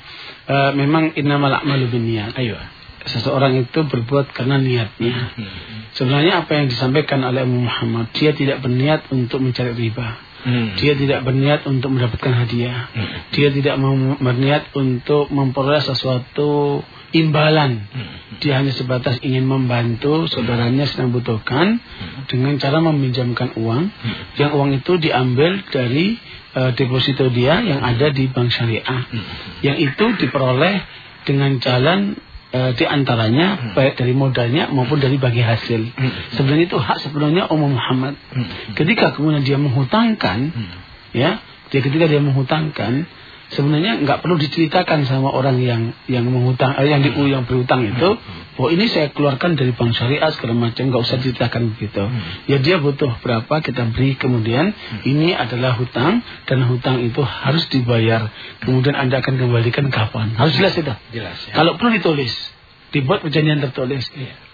Uh, memang innamal a'malu binniyat. Ayo. Seseorang itu berbuat karena niatnya. Hmm. Sebenarnya apa yang disampaikan oleh Muhammad, dia tidak berniat untuk mencari riba. Hmm. Dia tidak berniat untuk mendapatkan hadiah. Hmm. Dia tidak berniat untuk memperoleh sesuatu imbalan. Hmm. Dia hanya sebatas ingin membantu saudaranya sedang butuhkan dengan cara meminjamkan uang. Yang uang itu diambil dari uh, deposito dia yang ada di bank syariah. Yang itu diperoleh dengan jalan uh, di antaranya baik dari modalnya maupun dari bagi hasil. Sebenarnya itu hak sebenarnya Umum Muhammad. Ketika kemudian dia menghutangkan, ya, dia ketika dia menghutangkan, sebenarnya nggak perlu diceritakan sama orang yang yang menghutang, eh, yang di yang berhutang itu, bahwa ini saya keluarkan dari bank syariah segala macam, nggak usah diceritakan begitu. Ya dia butuh berapa kita beri, kemudian ini adalah hutang dan hutang itu harus dibayar. Kemudian anda akan kembalikan kapan? Harus jelas itu. Jelas ya. Kalau perlu ditulis, dibuat perjanjian tertulis.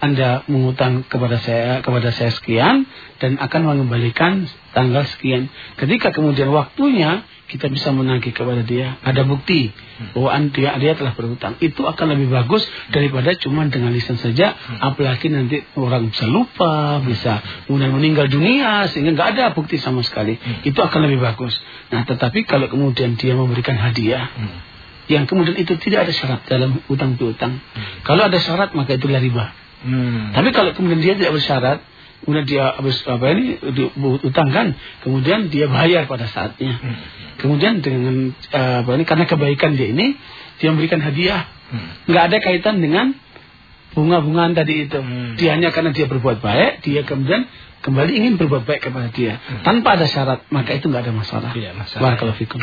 Anda mengutang kepada saya kepada saya sekian dan akan mengembalikan tanggal sekian. Ketika kemudian waktunya kita bisa menagih kepada dia, ada bukti bahwa dia dia telah berhutang. Itu akan lebih bagus daripada cuma dengan lisan saja, apalagi nanti orang bisa lupa, bisa kemudian meninggal dunia sehingga nggak ada bukti sama sekali. Itu akan lebih bagus. Nah, tetapi kalau kemudian dia memberikan hadiah, yang kemudian itu tidak ada syarat dalam utang piutang. Kalau ada syarat maka itulah riba. Hmm. Tapi kalau kemudian dia tidak bersyarat, kemudian dia habis apa ini diutangkan, kemudian dia bayar pada saatnya. Kemudian dengan eh, apa ini karena kebaikan dia ini dia memberikan hadiah, nggak ada kaitan dengan bunga-bungaan tadi itu. Hmm. Dia hanya karena dia berbuat baik, dia kemudian kembali ingin berbuat baik kepada dia tanpa ada syarat, maka itu nggak ada masalah. Tidak masalah. Barakallahu fikum.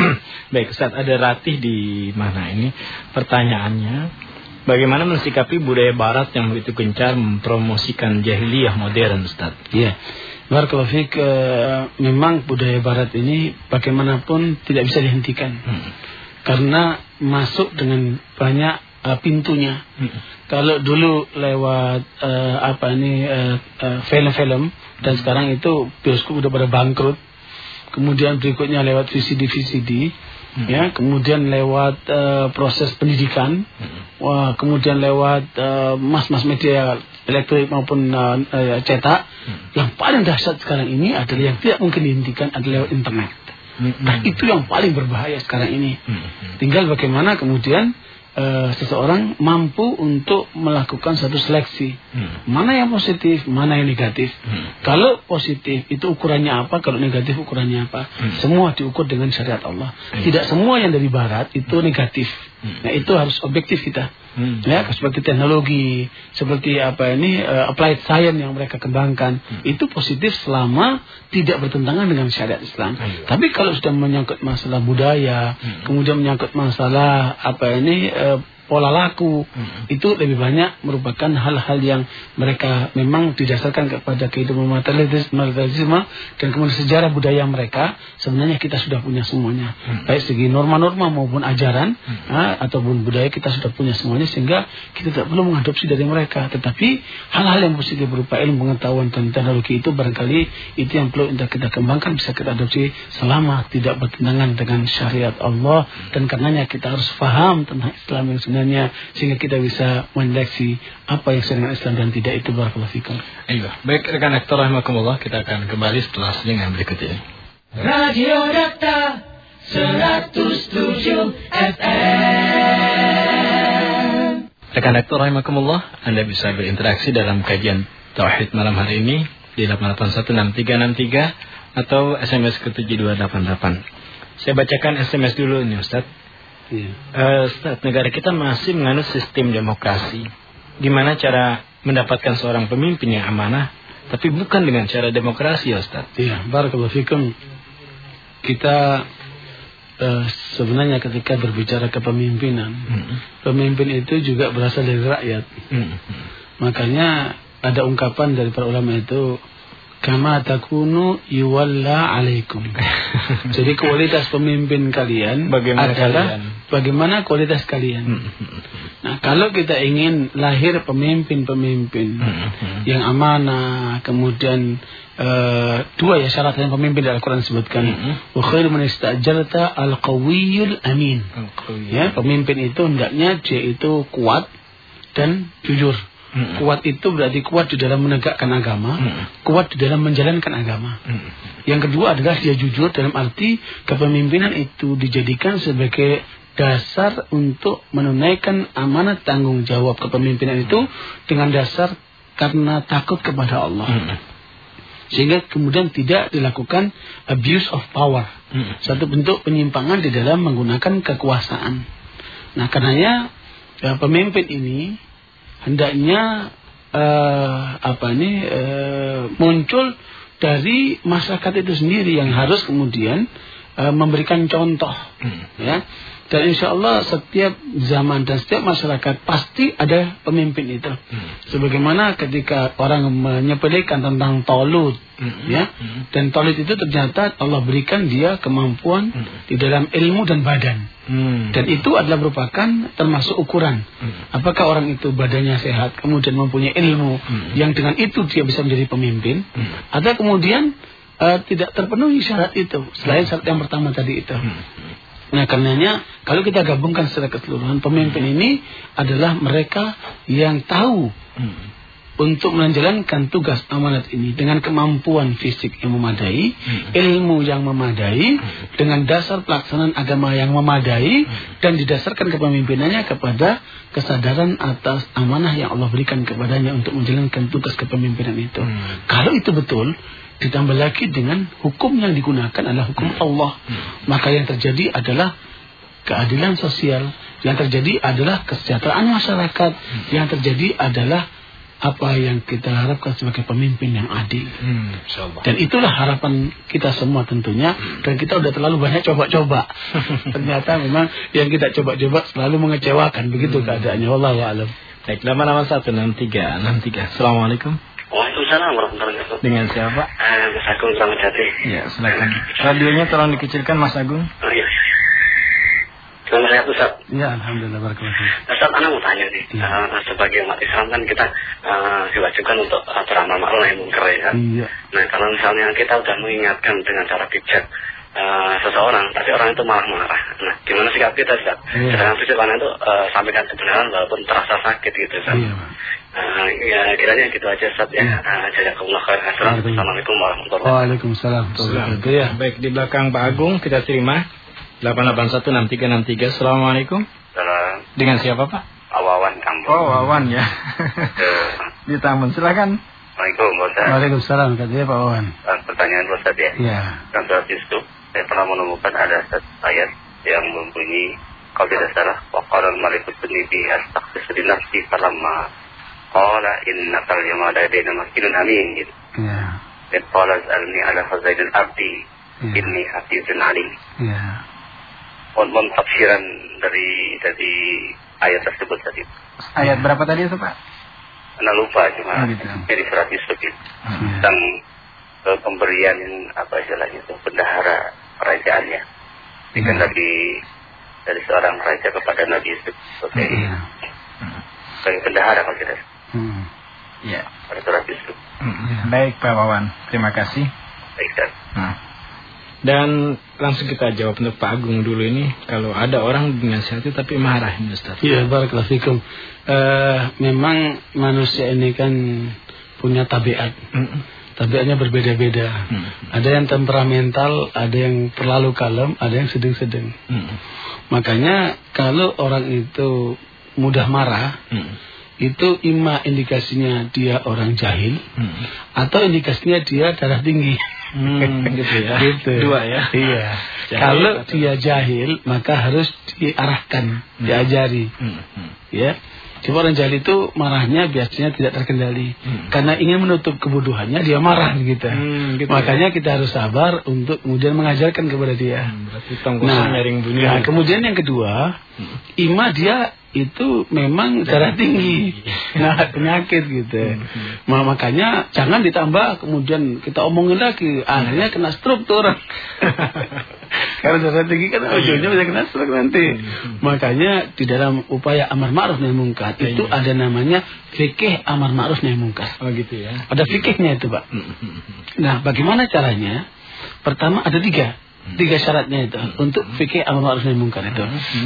Baik, Ustaz, ada Ratih di mana ini? Pertanyaannya, bagaimana mensikapi budaya barat yang begitu gencar mempromosikan jahiliyah modern, Ustaz? Iya. Barakallahu fiik, eh, memang budaya barat ini bagaimanapun tidak bisa dihentikan. Karena masuk dengan banyak eh, pintunya. Kalau dulu lewat eh, apa ini eh, eh, film-film dan sekarang itu bioskop udah pada bangkrut. Kemudian berikutnya lewat VCD VCD ya, kemudian lewat eh, proses pendidikan. Wah, kemudian lewat mas-mas media elektronik maupun eh, eh, cetak. Yang paling dahsyat sekarang ini adalah yang tidak mungkin dihentikan adalah lewat internet. Nah, itu yang paling berbahaya sekarang ini. Tinggal bagaimana kemudian eh, seseorang mampu untuk melakukan satu seleksi. Mana yang positif, mana yang negatif. Kalau positif itu ukurannya apa, kalau negatif ukurannya apa. Semua diukur dengan syariat Allah. Tidak semua yang dari barat itu negatif. Nah, itu harus objektif kita. Hmm. Ya, seperti teknologi, seperti apa ini eh, applied science yang mereka kembangkan, itu positif selama tidak bertentangan dengan syariat Islam. Ayo. Tapi kalau sudah menyangkut masalah budaya, kemudian menyangkut masalah apa ini eh, pola laku, itu lebih banyak merupakan hal-hal yang mereka memang didasarkan kepada kehidupan materialis- materialisme dan kemudian sejarah budaya mereka. Sebenarnya kita sudah punya semuanya, baik segi norma-norma maupun ajaran ah, ataupun budaya kita sudah punya semuanya sehingga kita tidak perlu mengadopsi dari mereka. Tetapi hal-hal yang positif berupa ilmu pengetahuan dan teknologi itu barangkali itu yang perlu kita kembangkan bisa kita adopsi selama tidak bertentangan dengan syariat Allah. Dan karenanya kita harus paham tentang Islam yang sebenarnya sehingga kita bisa menyeleksi apa yang dengan Islam dan tidak itu barakallahu fikum. Ayo, baik rekan aktor rahimakumullah, kita akan kembali setelah selingan berikut ini. Radio Dakta 107 FM. Rekan aktor rahimakumullah, Anda bisa berinteraksi dalam kajian Tauhid malam hari ini di 8816363 atau SMS ke 7288. Saya bacakan SMS dulu nih Ustaz. Iya. Ustaz, negara kita masih menganut sistem demokrasi. Gimana cara mendapatkan seorang pemimpin yang amanah, tapi bukan dengan cara demokrasi ya Ustaz? Iya, barakallahu fikum. Kita eh, sebenarnya ketika berbicara kepemimpinan, pemimpin itu juga berasal dari rakyat. Hmm. Makanya ada ungkapan dari para ulama itu kama takunu yuwalla alaikum. (laughs) Jadi kualitas pemimpin kalian Bagaimana adalah kalian? bagaimana kualitas kalian. Nah, kalau kita ingin lahir pemimpin-pemimpin yang amanah, kemudian eh, dua ya syarat yang pemimpin dalam Al-Quran disebutkan. Wa khairu man istajarta al-qawiyul amin. Ya, pemimpin itu hendaknya dia itu kuat dan jujur. Mm-mm. Kuat itu berarti kuat di dalam menegakkan agama, Mm-mm. kuat di dalam menjalankan agama. Yang kedua adalah dia jujur dalam arti kepemimpinan itu dijadikan sebagai dasar untuk menunaikan amanat tanggung jawab kepemimpinan itu dengan dasar karena takut kepada Allah. Sehingga kemudian tidak dilakukan abuse of power. Satu bentuk penyimpangan di dalam menggunakan kekuasaan. Nah, karenanya ya, pemimpin ini hendaknya eh, apa nih eh, muncul dari masyarakat itu sendiri yang harus kemudian eh, memberikan contoh, ya. Dan insya Allah setiap zaman dan setiap masyarakat pasti ada pemimpin itu. Sebagaimana ketika orang menyepelekan tentang Tolut, ya, dan Tolut itu ternyata Allah berikan dia kemampuan di dalam ilmu dan badan. Dan itu adalah merupakan termasuk ukuran. Apakah orang itu badannya sehat, kemudian mempunyai ilmu, yang dengan itu dia bisa menjadi pemimpin, atau kemudian eh, tidak terpenuhi syarat itu, selain syarat yang pertama tadi itu. Nah karenanya kalau kita gabungkan secara keseluruhan pemimpin ini adalah mereka yang tahu untuk menjalankan tugas amanat ini dengan kemampuan fisik yang memadai, ilmu yang memadai, dengan dasar pelaksanaan agama yang memadai, dan didasarkan kepemimpinannya kepada kesadaran atas amanah yang Allah berikan kepadanya untuk menjalankan tugas kepemimpinan itu. Kalau itu betul, ditambah lagi dengan hukum yang digunakan adalah hukum Allah, maka yang terjadi adalah keadilan sosial, yang terjadi adalah kesejahteraan masyarakat, yang terjadi adalah apa yang kita harapkan sebagai pemimpin yang adil. Dan itulah harapan kita semua tentunya. Dan kita udah terlalu banyak coba-coba. (laughs) Ternyata memang yang kita coba-coba selalu mengecewakan. Begitu keadaannya. Wallahu a'lam. Baik, nama nama satu enam tiga enam tiga. Assalamualaikum. Waalaikumsalam warahmatullahi wabarakatuh. Dengan siapa? Eh, Mas Agung selamat jati. Ya, silakan. Radionya tolong dikecilkan, Mas Agung. Oh iya. Selamat sehat Ustaz. Ya, Alhamdulillah. Barakallahu. Ustaz, Anda mau tanya nih. Eh, sebagai umat Islam kan kita eh, diwajibkan untuk uh, beramal ma'ruf nahi munkar ya kan. Iya. Nah kalau misalnya kita udah mengingatkan dengan cara bijak eh, seseorang, tapi orang itu malah marah. Nah gimana sikap kita Ustaz? Iya. Sedangkan tujuan itu eh, sampaikan kebenaran walaupun terasa sakit gitu Ustaz. Iya, Pak. Eh, ya kiranya gitu aja Ustaz ya. Iya. Uh, Jazakumullah khair. Assalamualaikum warahmatullahi wabarakatuh. Waalaikumsalam. Ya. Baik, di belakang Pak Agung kita terima 8816363. Assalamualaikum. Salam. Dengan siapa, Pak? Awawan Kampung. Oh, Wawan ya. (laughs) di Taman, silakan. Assalamualaikum Ustaz. Waalaikumsalam. Katanya Pak Wawan. Eh, Pertanyaan Ustaz ya. Ya. Dalam surat Yusuf, saya pernah menemukan ada satu ayat yang membunyi kalau tidak salah waqala al-maliku sunni bi astaghfir li nafsi falamma qala innaka al-yawma ladaina makinun amin gitu. Ya. Dan qala alni ala khazainil ardi Ya. inni hafizun alim. Ya. Mohon tafsiran dari dari ayat tersebut tadi. Ayat berapa tadi itu, Pak? Anda lupa cuma Oh, gitu. dari surat Yusuf itu. Ya. tentang eh, pemberian apa istilahnya itu bendahara kerajaannya dengan Hmm. Nabi dari seorang raja kepada Nabi Yusuf sebagai Ya. sebagai bendahara kalau tidak Hmm. Ya. pada surat Yusuf Baik, Pak Wawan. Terima kasih. baik dan Nah. Dan langsung kita jawab untuk Pak Agung dulu ini. Kalau ada orang dinasihati tapi marah ini Ustaz. Iya, barakallahu fikum. Eh, memang manusia ini kan punya tabiat. Mm-mm. Tabiatnya berbeda-beda. Mm. Ada yang temperamental, ada yang terlalu kalem, ada yang sedang-sedang. Mm. Makanya kalau orang itu mudah marah, Mm. Itu ima indikasinya dia orang jahil Mm. atau indikasinya dia darah tinggi. Hmm, gitu ya. (laughs) Gitu. Dua ya. Iya. (laughs) Jahil Kalau atau- dia jahil, maka harus diarahkan, Hmm. diajari. Mm. Mm. Ya. Coba orang jahil itu marahnya biasanya tidak terkendali. Hmm. Karena ingin menutup kebutuhannya dia marah gitu. Hmm, gitu Makanya kita harus sabar untuk kemudian mengajarkan kepada dia. Hmm, Nah, bunyi. nah, kemudian yang kedua, Hmm. ima dia itu memang darah tinggi. Nah, penyakit gitu. Nah, makanya jangan ditambah kemudian kita omongin lagi, akhirnya kena stroke tuh orang. (laughs) Karena darah tinggi kan ujungnya bisa kena stroke nanti. Makanya di dalam upaya amar ma'ruf nahi mungkar itu ada namanya fikih amar ma'ruf nahi mungkar. Oh gitu ya. Ada fikihnya itu, Pak. Nah, bagaimana caranya? Pertama ada tiga. Tiga syaratnya itu untuk fikih amar ma'ruf nahi mungkar itu.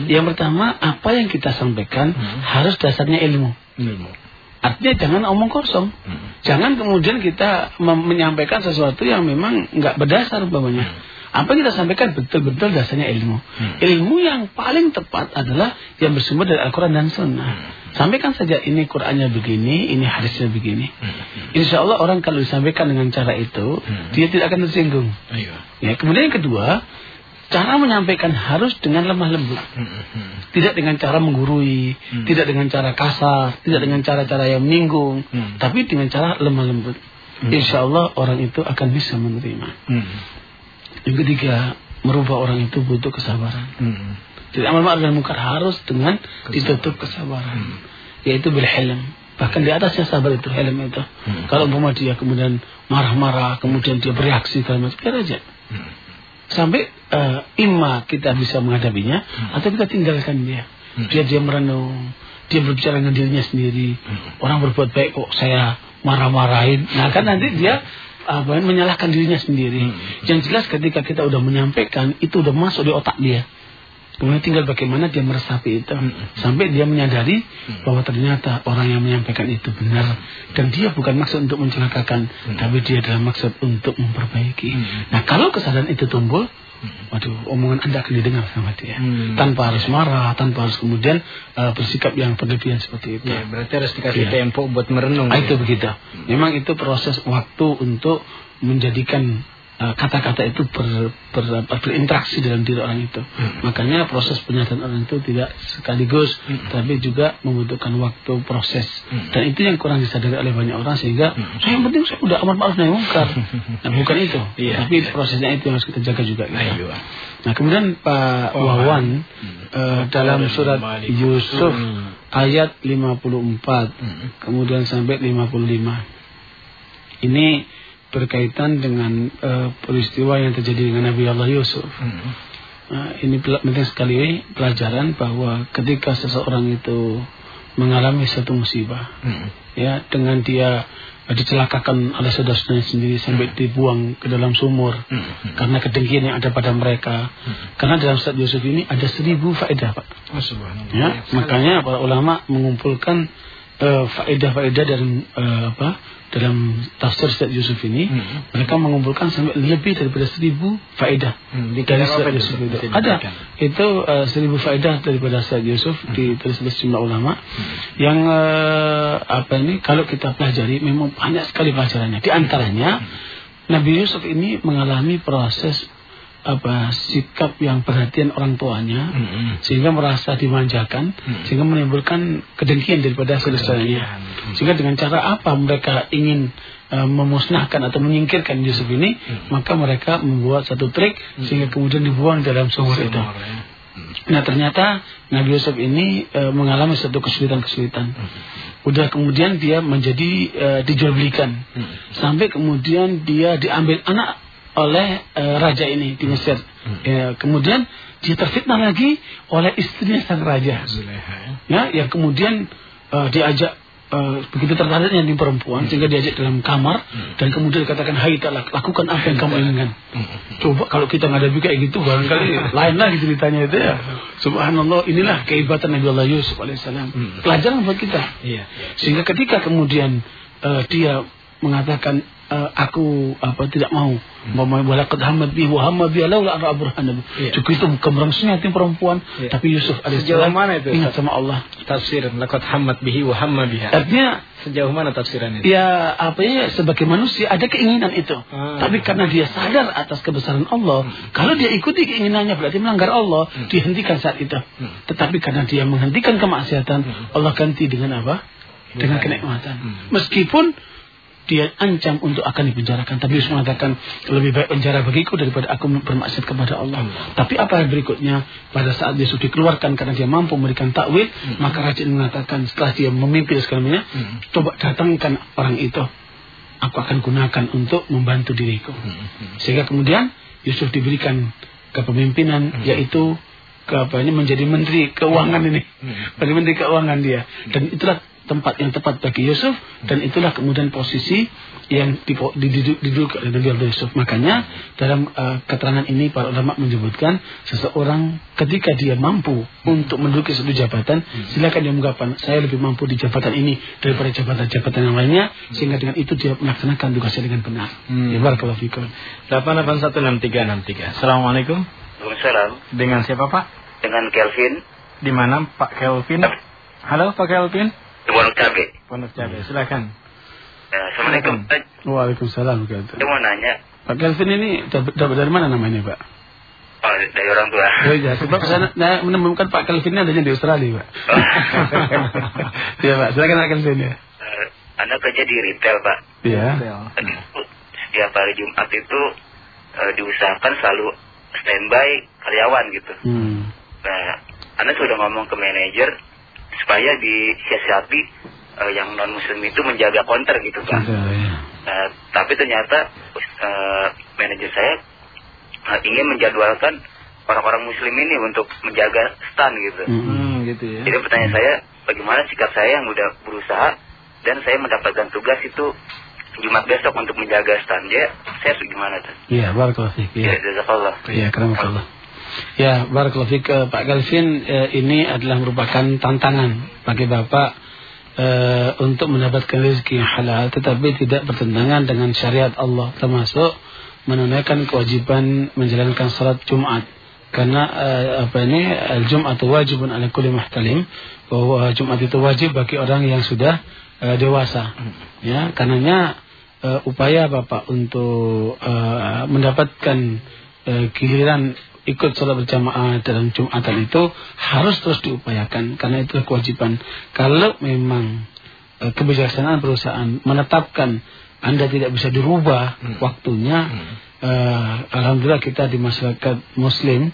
Yang pertama, apa yang kita sampaikan harus dasarnya ilmu. Ilmu. Artinya jangan omong kosong. Jangan kemudian kita menyampaikan sesuatu yang memang nggak berdasar umpamanya. Apa yang kita sampaikan betul-betul dasarnya ilmu. Ilmu yang paling tepat adalah yang bersumber dari Al-Quran dan Sunnah. Sampaikan saja ini Qurannya begini, ini hadisnya begini. Insya Allah orang kalau disampaikan dengan cara itu, dia tidak akan tersinggung. Ayo. Ya, kemudian yang kedua, cara menyampaikan harus dengan lemah lembut. Tidak dengan cara menggurui, tidak dengan cara kasar, tidak dengan cara-cara yang menyinggung, Hmm. tapi dengan cara lemah lembut. Insya Allah orang itu akan bisa menerima. Yang ketiga, merubah orang itu butuh kesabaran. Jadi amal ma'ruf dan munkar harus dengan ditutup kesabaran. Yaitu bil hilm. Bahkan di atasnya sabar itu hilm itu. Kalau umpama dia kemudian marah-marah, kemudian dia bereaksi kalau macam biar aja. Sampai eh, imma kita bisa menghadapinya atau kita tinggalkan dia. Dia dia merenung, dia berbicara dengan dirinya sendiri. Orang berbuat baik kok saya marah-marahin. Nah kan nanti dia apa menyalahkan dirinya sendiri. Yang jelas ketika kita udah menyampaikan itu udah masuk di otak dia. Kemudian tinggal bagaimana dia meresapi itu. Sampai dia menyadari bahwa ternyata orang yang menyampaikan itu benar. Dan dia bukan maksud untuk mencelakakan, tapi dia adalah maksud untuk memperbaiki. Nah kalau kesadaran itu tumbuh, waduh omongan anda akan didengar sama dia tanpa harus marah, tanpa harus kemudian uh, bersikap yang berlebihan seperti itu. Ya, berarti harus dikasih Iya. tempo buat merenung. Ah, ya. itu begitu. Memang itu proses waktu untuk menjadikan uh, kata-kata itu ber, ber- ber- berinteraksi dalam diri orang itu. Makanya proses penyataan orang itu tidak sekaligus, tapi juga membutuhkan waktu proses. Dan itu yang kurang disadari oleh banyak orang sehingga saya yang penting saya udah amat maaf nahi mungkar. (laughs) Nah, bukan itu. Iya. Tapi prosesnya itu yang harus kita jaga juga. gitu. Nah kemudian Pak Wawan eh, dalam surat Yusuf ayat 54 kemudian sampai 55 ini berkaitan dengan eh, peristiwa yang terjadi dengan Nabi Allah Yusuf. Nah, ini pel- penting sekali pelajaran bahwa ketika seseorang itu mengalami satu musibah, ya dengan dia dicelakakan oleh saudara-saudaranya sendiri sampai dibuang ke dalam sumur karena kedengkian yang ada pada mereka. Karena dalam surat Yusuf ini ada seribu faedah, Pak. Oh. Ya, makanya para ulama mengumpulkan eh, faedah-faedah dalam eh, apa? Dalam tafsir Ustaz Yusuf ini, Hmm. mereka mengumpulkan sampai lebih daripada seribu faedah Hmm, di dari itu, Yusuf itu. Ada itu eh, seribu faedah daripada Ustaz Yusuf ditulis oleh sejumlah ulama yang eh, apa ini kalau kita pelajari memang banyak sekali pelajarannya. Di antaranya Nabi Yusuf ini mengalami proses apa sikap yang perhatian orang tuanya sehingga merasa dimanjakan sehingga menimbulkan kedengkian daripada saudaranya sehingga dengan cara apa mereka ingin eh, memusnahkan atau menyingkirkan Yusuf ini maka mereka membuat satu trik sehingga kemudian dibuang dalam sumur itu. Nah ternyata Nabi Yusuf ini eh, mengalami satu kesulitan-kesulitan. Udah kemudian dia menjadi eh, dijual belikan. Sampai kemudian dia diambil anak oleh eh, raja ini di Mesir. Ya, kemudian dia terfitnah lagi oleh istrinya sang raja. Zuleha ya. Ya, yang kemudian eh, diajak eh, begitu tertariknya di perempuan sehingga diajak dalam kamar dan kemudian dikatakan hai talak lakukan apa yang kamu inginkan. Coba kalau kita ngadapi kayak gitu barangkali (laughs) lain lagi ceritanya itu ya. Subhanallah inilah kehebatan Nabi Allah Yusuf alaihissalam. Pelajaran buat kita. Iya. Sehingga ketika kemudian eh, dia mengatakan eh, aku apa tidak mau mau walaqad hamad bi wa hamma bi laula an ra'a burhanahu. Iya. Cukup itu kemerungsnya hati perempuan, Iya. tapi Yusuf Sejauh alaihissalam mana itu, ingat sama Allah. Tafsir laqad hammat bihi wa hamma biha. Artinya Sejauh mana tafsiran itu? ya apa ya sebagai manusia ada keinginan itu. Ah. Tapi karena dia sadar atas kebesaran Allah, kalau dia ikuti keinginannya berarti melanggar Allah, dihentikan saat itu. Tetapi karena dia menghentikan kemaksiatan, Allah ganti dengan apa? Dengan kenikmatan. Meskipun dia ancam untuk akan dipenjarakan. Tapi Yusuf mengatakan lebih baik penjara bagiku daripada aku bermaksud kepada Allah. Tapi apa yang berikutnya pada saat Yusuf dikeluarkan karena dia mampu memberikan takwil, Hmm. maka raja mengatakan setelah dia memimpin segalanya, Hmm. coba datangkan orang itu. Aku akan gunakan untuk membantu diriku. Hmm. Sehingga kemudian Yusuf diberikan kepemimpinan yaitu ke apa ini menjadi menteri keuangan ini. Menjadi menteri keuangan dia. Dan itulah tempat yang tepat bagi Yusuf dan itulah kemudian posisi yang diduduk diduduk oleh Nabi Allah Yusuf. Makanya dalam uh, keterangan ini para ulama menyebutkan seseorang ketika dia mampu untuk menduduki suatu jabatan, silakan dia mengungkapkan saya lebih mampu di jabatan ini daripada jabatan-jabatan yang lainnya sehingga dengan itu dia melaksanakan tugasnya dengan benar. Hmm. Ya barakallahu fikum. 8816363. Assalamualaikum. Waalaikumsalam. Dengan siapa Pak? Dengan Kelvin Di mana Pak Kelvin? Halo Pak Kelvin. Pondok Cabe. Pondok Cabe, silakan. Ya, Assalamualaikum. Waalaikumsalam Saya mau nanya, Pak Kelvin ini dapat dari mana namanya Pak? oh, dari orang tua. Oh iya, sebab saya menemukan Pak Kelvin ini adanya di Australia Pak. (laughs) Iya Pak, silakan Pak Kelvin ya. Eh, Anda kerja di retail, Pak. Iya. Setiap hari Jumat itu eh, diusahakan selalu standby karyawan gitu. Hmm. Nah, Anda sudah ngomong ke manajer supaya disiasati eh, yang non muslim itu menjaga counter gitu, Pak. Iya. Nah, tapi ternyata eh, manajer saya eh, ingin menjadwalkan orang-orang muslim ini untuk menjaga stand gitu. Hmm. Hmm, gitu ya. Jadi pertanyaan saya, bagaimana sikap saya yang udah berusaha dan saya mendapatkan tugas itu Jumat besok untuk menjaga stand dia, saya harus gimana tuh? Iya, barakallahu fiik. Ya, Iya. jazakallah. Iya, keramakallah. Ya, barakallahu fiik eh, Pak Kelvin eh, ini adalah merupakan tantangan bagi Bapak eh, untuk mendapatkan rezeki yang halal tetapi tidak bertentangan dengan syariat Allah termasuk menunaikan kewajiban menjalankan salat Jumat. Karena eh, apa ini Jumat wajibun ala kulli muhtalim bahwa Jumat itu wajib bagi orang yang sudah eh, dewasa. Ya karenanya eh, upaya Bapak untuk eh, mendapatkan eh, giliran ikut sholat berjamaah dalam Jumatan itu harus terus diupayakan karena itu kewajiban. Kalau memang eh, kebijaksanaan perusahaan menetapkan Anda tidak bisa dirubah waktunya, eh, alhamdulillah kita di masyarakat Muslim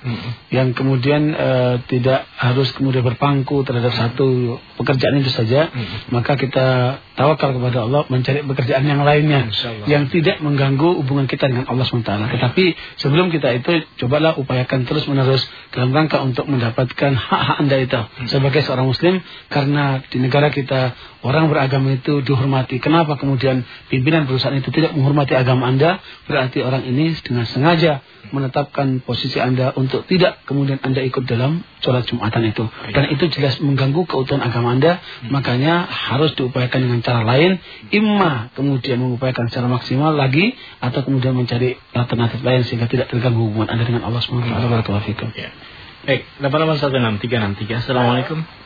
yang kemudian eh, tidak harus kemudian berpangku terhadap satu pekerjaan itu saja, maka kita tawakal kepada Allah mencari pekerjaan yang lainnya yang tidak mengganggu hubungan kita dengan Allah SWT. Tetapi sebelum kita itu cobalah upayakan terus menerus dalam rangka untuk mendapatkan hak-hak anda itu sebagai seorang Muslim. Karena di negara kita orang beragama itu dihormati. Kenapa kemudian pimpinan perusahaan itu tidak menghormati agama anda? Berarti orang ini dengan sengaja menetapkan posisi anda untuk tidak kemudian anda ikut dalam sholat Jumatan itu. Dan itu jelas mengganggu keutuhan agama anda. Makanya harus diupayakan dengan cara lain. Imma kemudian mengupayakan secara maksimal lagi. Atau kemudian mencari alternatif lain sehingga tidak terganggu hubungan anda dengan Allah SWT. Barakallahu fikum. Ya. Baik, 8816363. Assalamualaikum.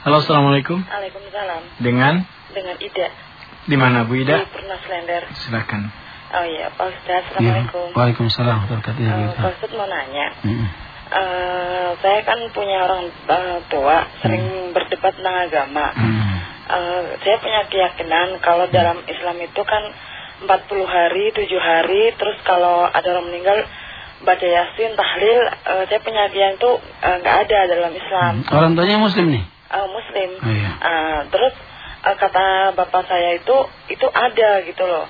Halo, Assalamualaikum. Waalaikumsalam. Dengan Dengan Ida di mana Bu di Ida? Pernas Lender. Silakan. Oh iya, Pak Ustaz. Ya. Assalamualaikum. Waalaikumsalam. warahmatullahi Eh, wabarakatuh. Pak Ustaz mau nanya. Mm. Eh, saya kan punya orang eh, tua, sering berdebat tentang agama. Mm. Eh, saya punya keyakinan kalau dalam Islam itu kan 40 hari, 7 hari, terus kalau ada orang meninggal baca yasin, tahlil, eh, saya punya keyakinan itu nggak ada dalam Islam. Orang tuanya Muslim nih? Eh, Muslim. Oh, iya. Eh, terus eh, kata bapak saya itu itu ada gitu loh.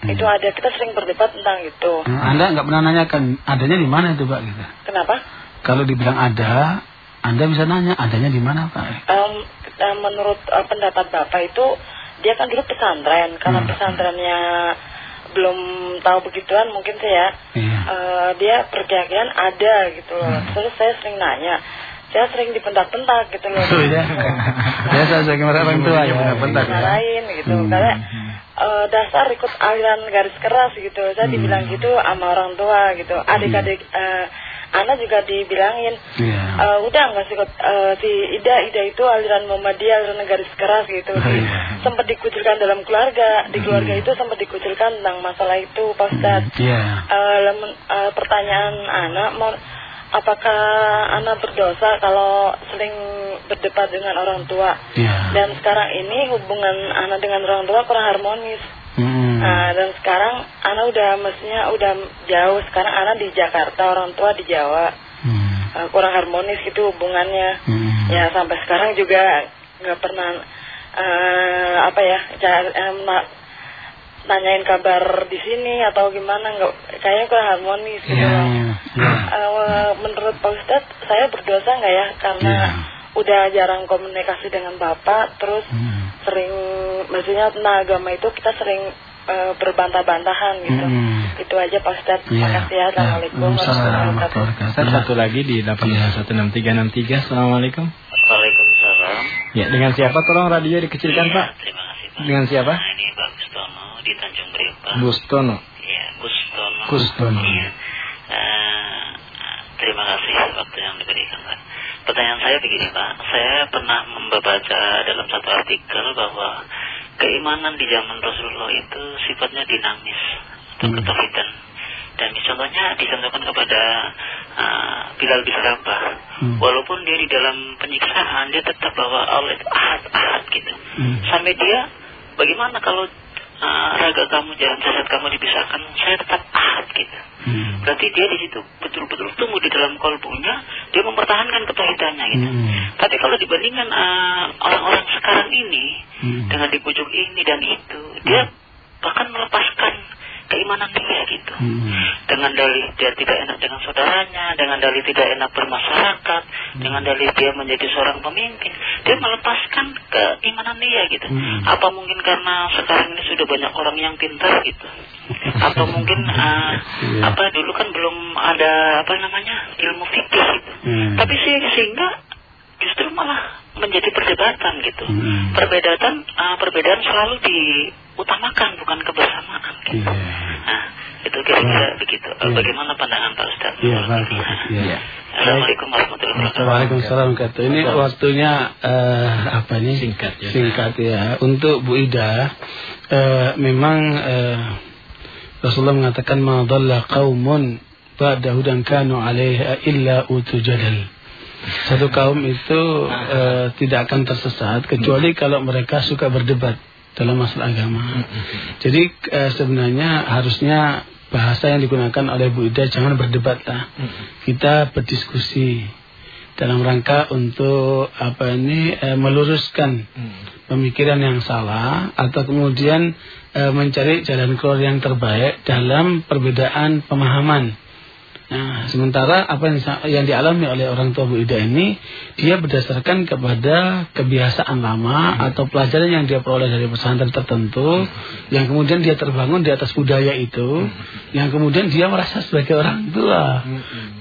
Hmm. Itu ada. Kita sering berdebat tentang itu. Anda nggak pernah nanyakan adanya di mana itu Pak? Gitu. Kenapa? Kalau dibilang ada, Anda bisa nanya adanya di mana Pak? Em, eh, menurut eh, pendapat bapak itu dia kan dulu pesantren karena Hmm. pesantrennya belum tahu begituan mungkin sih ya Iya. Eh, dia berkeyakinan ada gitu loh Hmm. terus saya sering nanya saya sering dipentak-pentak gitu loh Oh, iya. (laughs) Biasa sebagai orang tua ya. Dipentak-pentak. ya. lain gitu Hmm. karena eh, dasar ikut aliran garis keras gitu saya Hmm. dibilang gitu sama orang tua gitu adik-adik eh, anak juga dibilangin Iya. Eh, udah nggak sih eh, si Ida Ida itu aliran Muhammadiyah aliran garis keras gitu Oh, Di- iya. sempat dikucilkan dalam keluarga di keluarga itu sempat dikucilkan tentang masalah itu Pak Ustadz Iya. Eh, lemen- eh, pertanyaan anak mau apakah anak berdosa kalau sering berdebat dengan orang tua Iya. dan sekarang ini hubungan anak dengan orang tua kurang harmonis Hmm. Nah, dan sekarang anak udah mestinya udah jauh. Sekarang anak di Jakarta, orang tua di Jawa. Hmm. Eh, kurang harmonis gitu hubungannya. Hmm. Ya sampai sekarang juga nggak pernah eh apa ya cara, na- nanyain kabar di sini atau gimana nggak kayaknya kurang harmonis gitu. Iya, loh. iya. Eh, menurut Pak Ustadz saya berdosa nggak ya karena Iya. udah jarang komunikasi dengan bapak terus Hmm. sering maksudnya tentang agama itu kita sering eh, berbantah-bantahan gitu. Hmm. Itu aja Pak Ustadz. Iya. Makasih ya. Assalamualaikum Waalaikumsalam warahmatullahi wabarakatuh. Satu lagi di 8616363. Assalamualaikum. Waalaikumsalam. Ya, dengan siapa tolong radio dikecilkan, Pak? Terima kasih Pak. Dengan siapa? Nah, ini Pak di Tanjung Priok Pak. Bustono. Iya, Gustono. Gustono. Iya. Eh, terima kasih waktu yang diberikan Pak. Pertanyaan saya begini Pak, saya pernah membaca dalam satu artikel bahwa keimanan di zaman Rasulullah itu sifatnya dinamis atau Hmm. ketafitan. Dan contohnya dicontohkan kepada uh, Bilal bin Rabah. Hmm. Walaupun dia di dalam penyiksaan, dia tetap bahwa Allah itu ahad, ahad gitu. Hmm. Sampai dia, bagaimana kalau uh, raga kamu, jalan jasad kamu dipisahkan, saya tetap ahad gitu. Hmm. Berarti dia di situ betul-betul tumbuh di dalam kolbunya, dia mempertahankan ketahidannya gitu. Hmm. Tapi kalau dibandingkan uh, orang-orang sekarang ini Hmm. dengan dibujuk ini dan itu, dia bahkan melepaskan keimanan dia gitu. Hmm. Dengan dalih dia tidak enak dengan saudaranya, dengan dalih tidak enak bermasyarakat, dengan dalih dia menjadi seorang pemimpin, dia melepaskan keimanan dia gitu. Hmm. Apa mungkin karena sekarang ini sudah banyak orang yang pintar gitu? Atau mungkin uh, (laughs) Iya. apa dulu kan belum ada apa namanya ilmu fikih gitu. Hmm. Tapi se- sehingga justru malah menjadi perdebatan gitu. Hmm. Perbedaan uh, perbedaan selalu diutamakan bukan kebersamaan. Gitu. Iya. Nah, itu kira-kira Ya. begitu. Ya. Bagaimana pandangan Pak Ustaz? Iya, baik. Iya. Assalamualaikum warahmatullahi wabarakatuh. Waalaikumsalam kata ini waktunya eh, apa ini Singkat ya. singkat ya untuk Bu Ida eh, memang eh, Rasulullah mengatakan ma dhalla qaumun ba'da hudan kanu 'alaiha illa utu jadal satu kaum itu eh, tidak akan tersesat kecuali kalau mereka suka berdebat dalam masalah agama. Jadi eh, sebenarnya harusnya bahasa yang digunakan oleh Bu Ida jangan berdebat lah. Kita berdiskusi dalam rangka untuk apa ini eh, meluruskan pemikiran yang salah atau kemudian eh, mencari jalan keluar yang terbaik dalam perbedaan pemahaman. Nah, sementara apa yang, yang dialami oleh orang tua Bu Ida ini, dia berdasarkan kepada kebiasaan lama atau pelajaran yang dia peroleh dari pesantren tertentu, yang kemudian dia terbangun di atas budaya itu, yang kemudian dia merasa sebagai orang tua.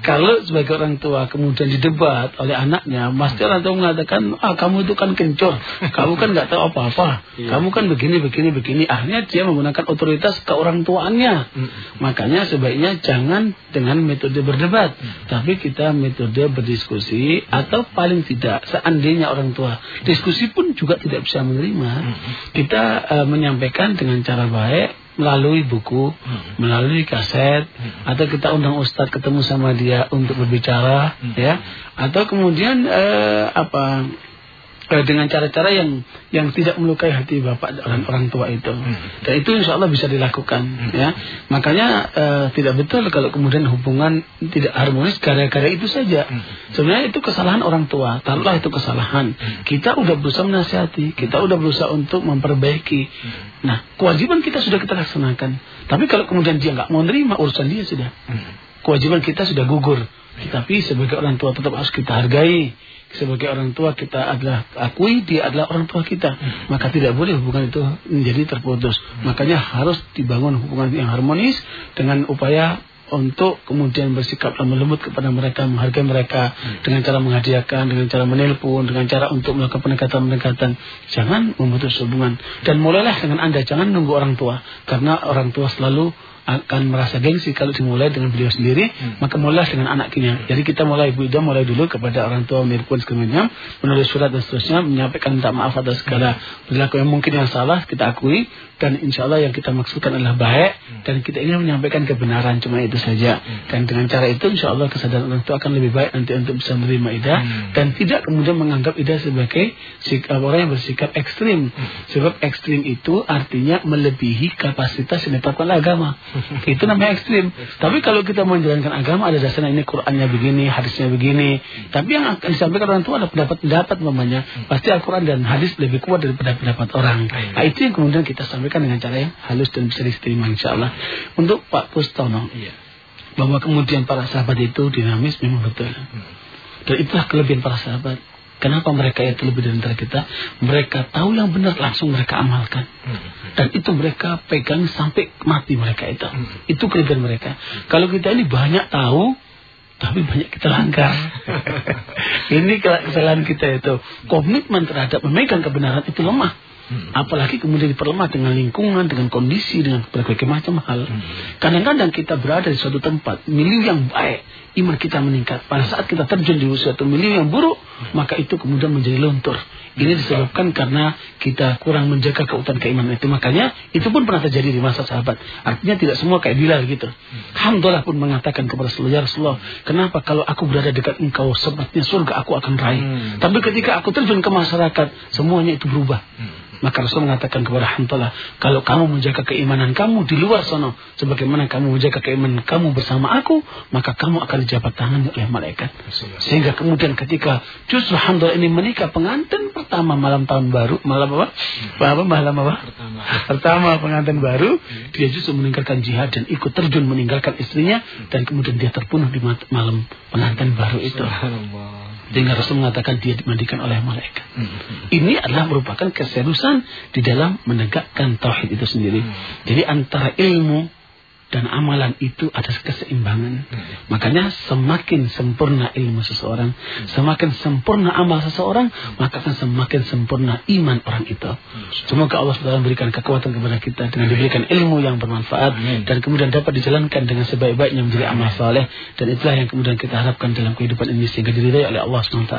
Kalau sebagai orang tua kemudian didebat oleh anaknya, pasti orang tua mengatakan, ah kamu itu kan kencur, kamu kan nggak tahu apa-apa, kamu kan begini, begini, begini. Akhirnya dia menggunakan otoritas ke orang tuanya. Makanya sebaiknya jangan dengan metode berdebat, tapi kita metode berdiskusi atau paling tidak seandainya orang tua diskusi pun juga tidak bisa menerima, kita eh, menyampaikan dengan cara baik melalui buku, melalui kaset, atau kita undang ustadz ketemu sama dia untuk berbicara, ya, atau kemudian eh, apa dengan cara-cara yang yang tidak melukai hati bapak dan orang tua itu. Dan itu insya Allah bisa dilakukan. Ya, makanya eh, tidak betul kalau kemudian hubungan tidak harmonis gara-gara itu saja. Sebenarnya itu kesalahan orang tua. Taruhlah itu kesalahan. Kita udah berusaha menasihati, kita udah berusaha untuk memperbaiki. Nah, kewajiban kita sudah kita laksanakan. Tapi kalau kemudian dia nggak mau nerima urusan dia sudah. Kewajiban kita sudah gugur. Tapi sebagai orang tua tetap harus kita hargai sebagai orang tua kita adalah akui dia adalah orang tua kita. Maka tidak boleh hubungan itu menjadi terputus. Makanya harus dibangun hubungan yang harmonis dengan upaya untuk kemudian bersikap lemah lembut kepada mereka, menghargai mereka dengan cara menghadiahkan, dengan cara menelpon, dengan cara untuk melakukan pendekatan-pendekatan. Jangan memutus hubungan. Dan mulailah dengan anda, jangan nunggu orang tua. Karena orang tua selalu akan merasa gengsi kalau dimulai dengan beliau sendiri, Hmm. maka mulailah dengan anaknya. Jadi kita mulai Bu Ida mulai dulu kepada orang tua Mirpun sekelumnya, menulis surat dan seterusnya, menyampaikan minta maaf atas segala perilaku yang mungkin yang salah kita akui dan insya Allah yang kita maksudkan adalah baik dan kita ingin menyampaikan kebenaran cuma itu saja. Dan dengan cara itu insya Allah kesadaran orang tua akan lebih baik nanti untuk bisa menerima Ida dan tidak kemudian menganggap Ida sebagai sikap orang yang bersikap ekstrim. Sebab ekstrim itu artinya melebihi kapasitas yang ditetapkan agama. (laughs) Itu namanya ekstrim. Tapi kalau kita menjalankan agama ada dasarnya ini Qurannya begini hadisnya begini. Tapi yang akan disampaikan orang tua ada pendapat-pendapat mamanya pasti Al-Quran dan hadis lebih kuat daripada pendapat orang. Nah, itu yang kemudian kita sampaikan dengan cara yang halus dan bisa diterima insya Allah untuk Pak Pustono Iya. bahwa kemudian para sahabat itu dinamis memang betul. Dan itulah kelebihan para sahabat. Kenapa mereka itu lebih dari antara kita? Mereka tahu yang benar langsung mereka amalkan. Dan itu mereka pegang sampai mati mereka itu. Itu kelebihan mereka. Kalau kita ini banyak tahu tapi banyak kita langgar. (laughs) Ini ke- kesalahan kita itu. Komitmen terhadap memegang kebenaran itu lemah apalagi kemudian diperlemah dengan lingkungan dengan kondisi dengan berbagai macam hal. Kadang-kadang kita berada di suatu tempat milieu yang baik iman kita meningkat. Pada saat kita terjun di suatu milieu yang buruk maka itu kemudian menjadi luntur. Ini disebabkan karena kita kurang menjaga keutuhan keimanan itu. Makanya itu pun pernah terjadi di masa sahabat. Artinya tidak semua kayak Bilal gitu. Alhamdulillah pun mengatakan kepada Rasulullah ya Rasulullah kenapa kalau aku berada dekat engkau sepertinya surga aku akan raih. Tapi ketika aku terjun ke masyarakat semuanya itu berubah maka Rasul mengatakan kepada Hamdalah, kalau kamu menjaga keimanan kamu di luar sana, sebagaimana kamu menjaga keimanan kamu bersama aku, maka kamu akan dijabat tangan oleh malaikat. Sehingga kemudian ketika justru Hamdalah ini menikah pengantin pertama malam tahun baru, malam apa? Apa malam apa? Pertama. Pertama pengantin baru, dia justru meninggalkan jihad dan ikut terjun meninggalkan istrinya dan kemudian dia terbunuh di malam pengantin baru itu. Dengan Rasul mengatakan dia dimandikan oleh malaikat. Ini adalah merupakan keseriusan di dalam menegakkan tauhid itu sendiri. Jadi antara ilmu dan amalan itu ada keseimbangan. Makanya semakin sempurna ilmu seseorang, semakin sempurna amal seseorang, maka akan semakin sempurna iman orang itu. Semoga Allah SWT memberikan kekuatan kepada kita dengan diberikan ilmu yang bermanfaat dan kemudian dapat dijalankan dengan sebaik-baiknya menjadi amal saleh dan itulah yang kemudian kita harapkan dalam kehidupan ini sehingga diridai oleh Allah SWT.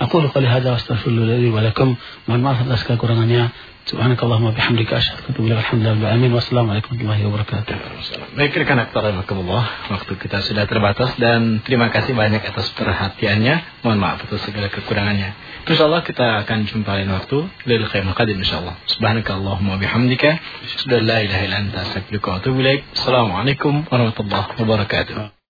Aku qali hadza wa astaghfirullah li wa lakum. Mohon maaf atas kekurangannya. Subhanakallahumma bihamdika asyhadu an la ilaha illa atubu ilaik. Wassalamualaikum warahmatullahi wabarakatuh. Baik rekan aktor rahimakumullah, waktu kita sudah terbatas dan terima kasih banyak atas perhatiannya. Mohon maaf atas segala kekurangannya. Insyaallah kita akan jumpa lain waktu lil khairul qadim insyaallah. Subhanakallahumma bihamdika, asyhadu an la ilaha illa anta. Assalamualaikum warahmatullahi wabarakatuh.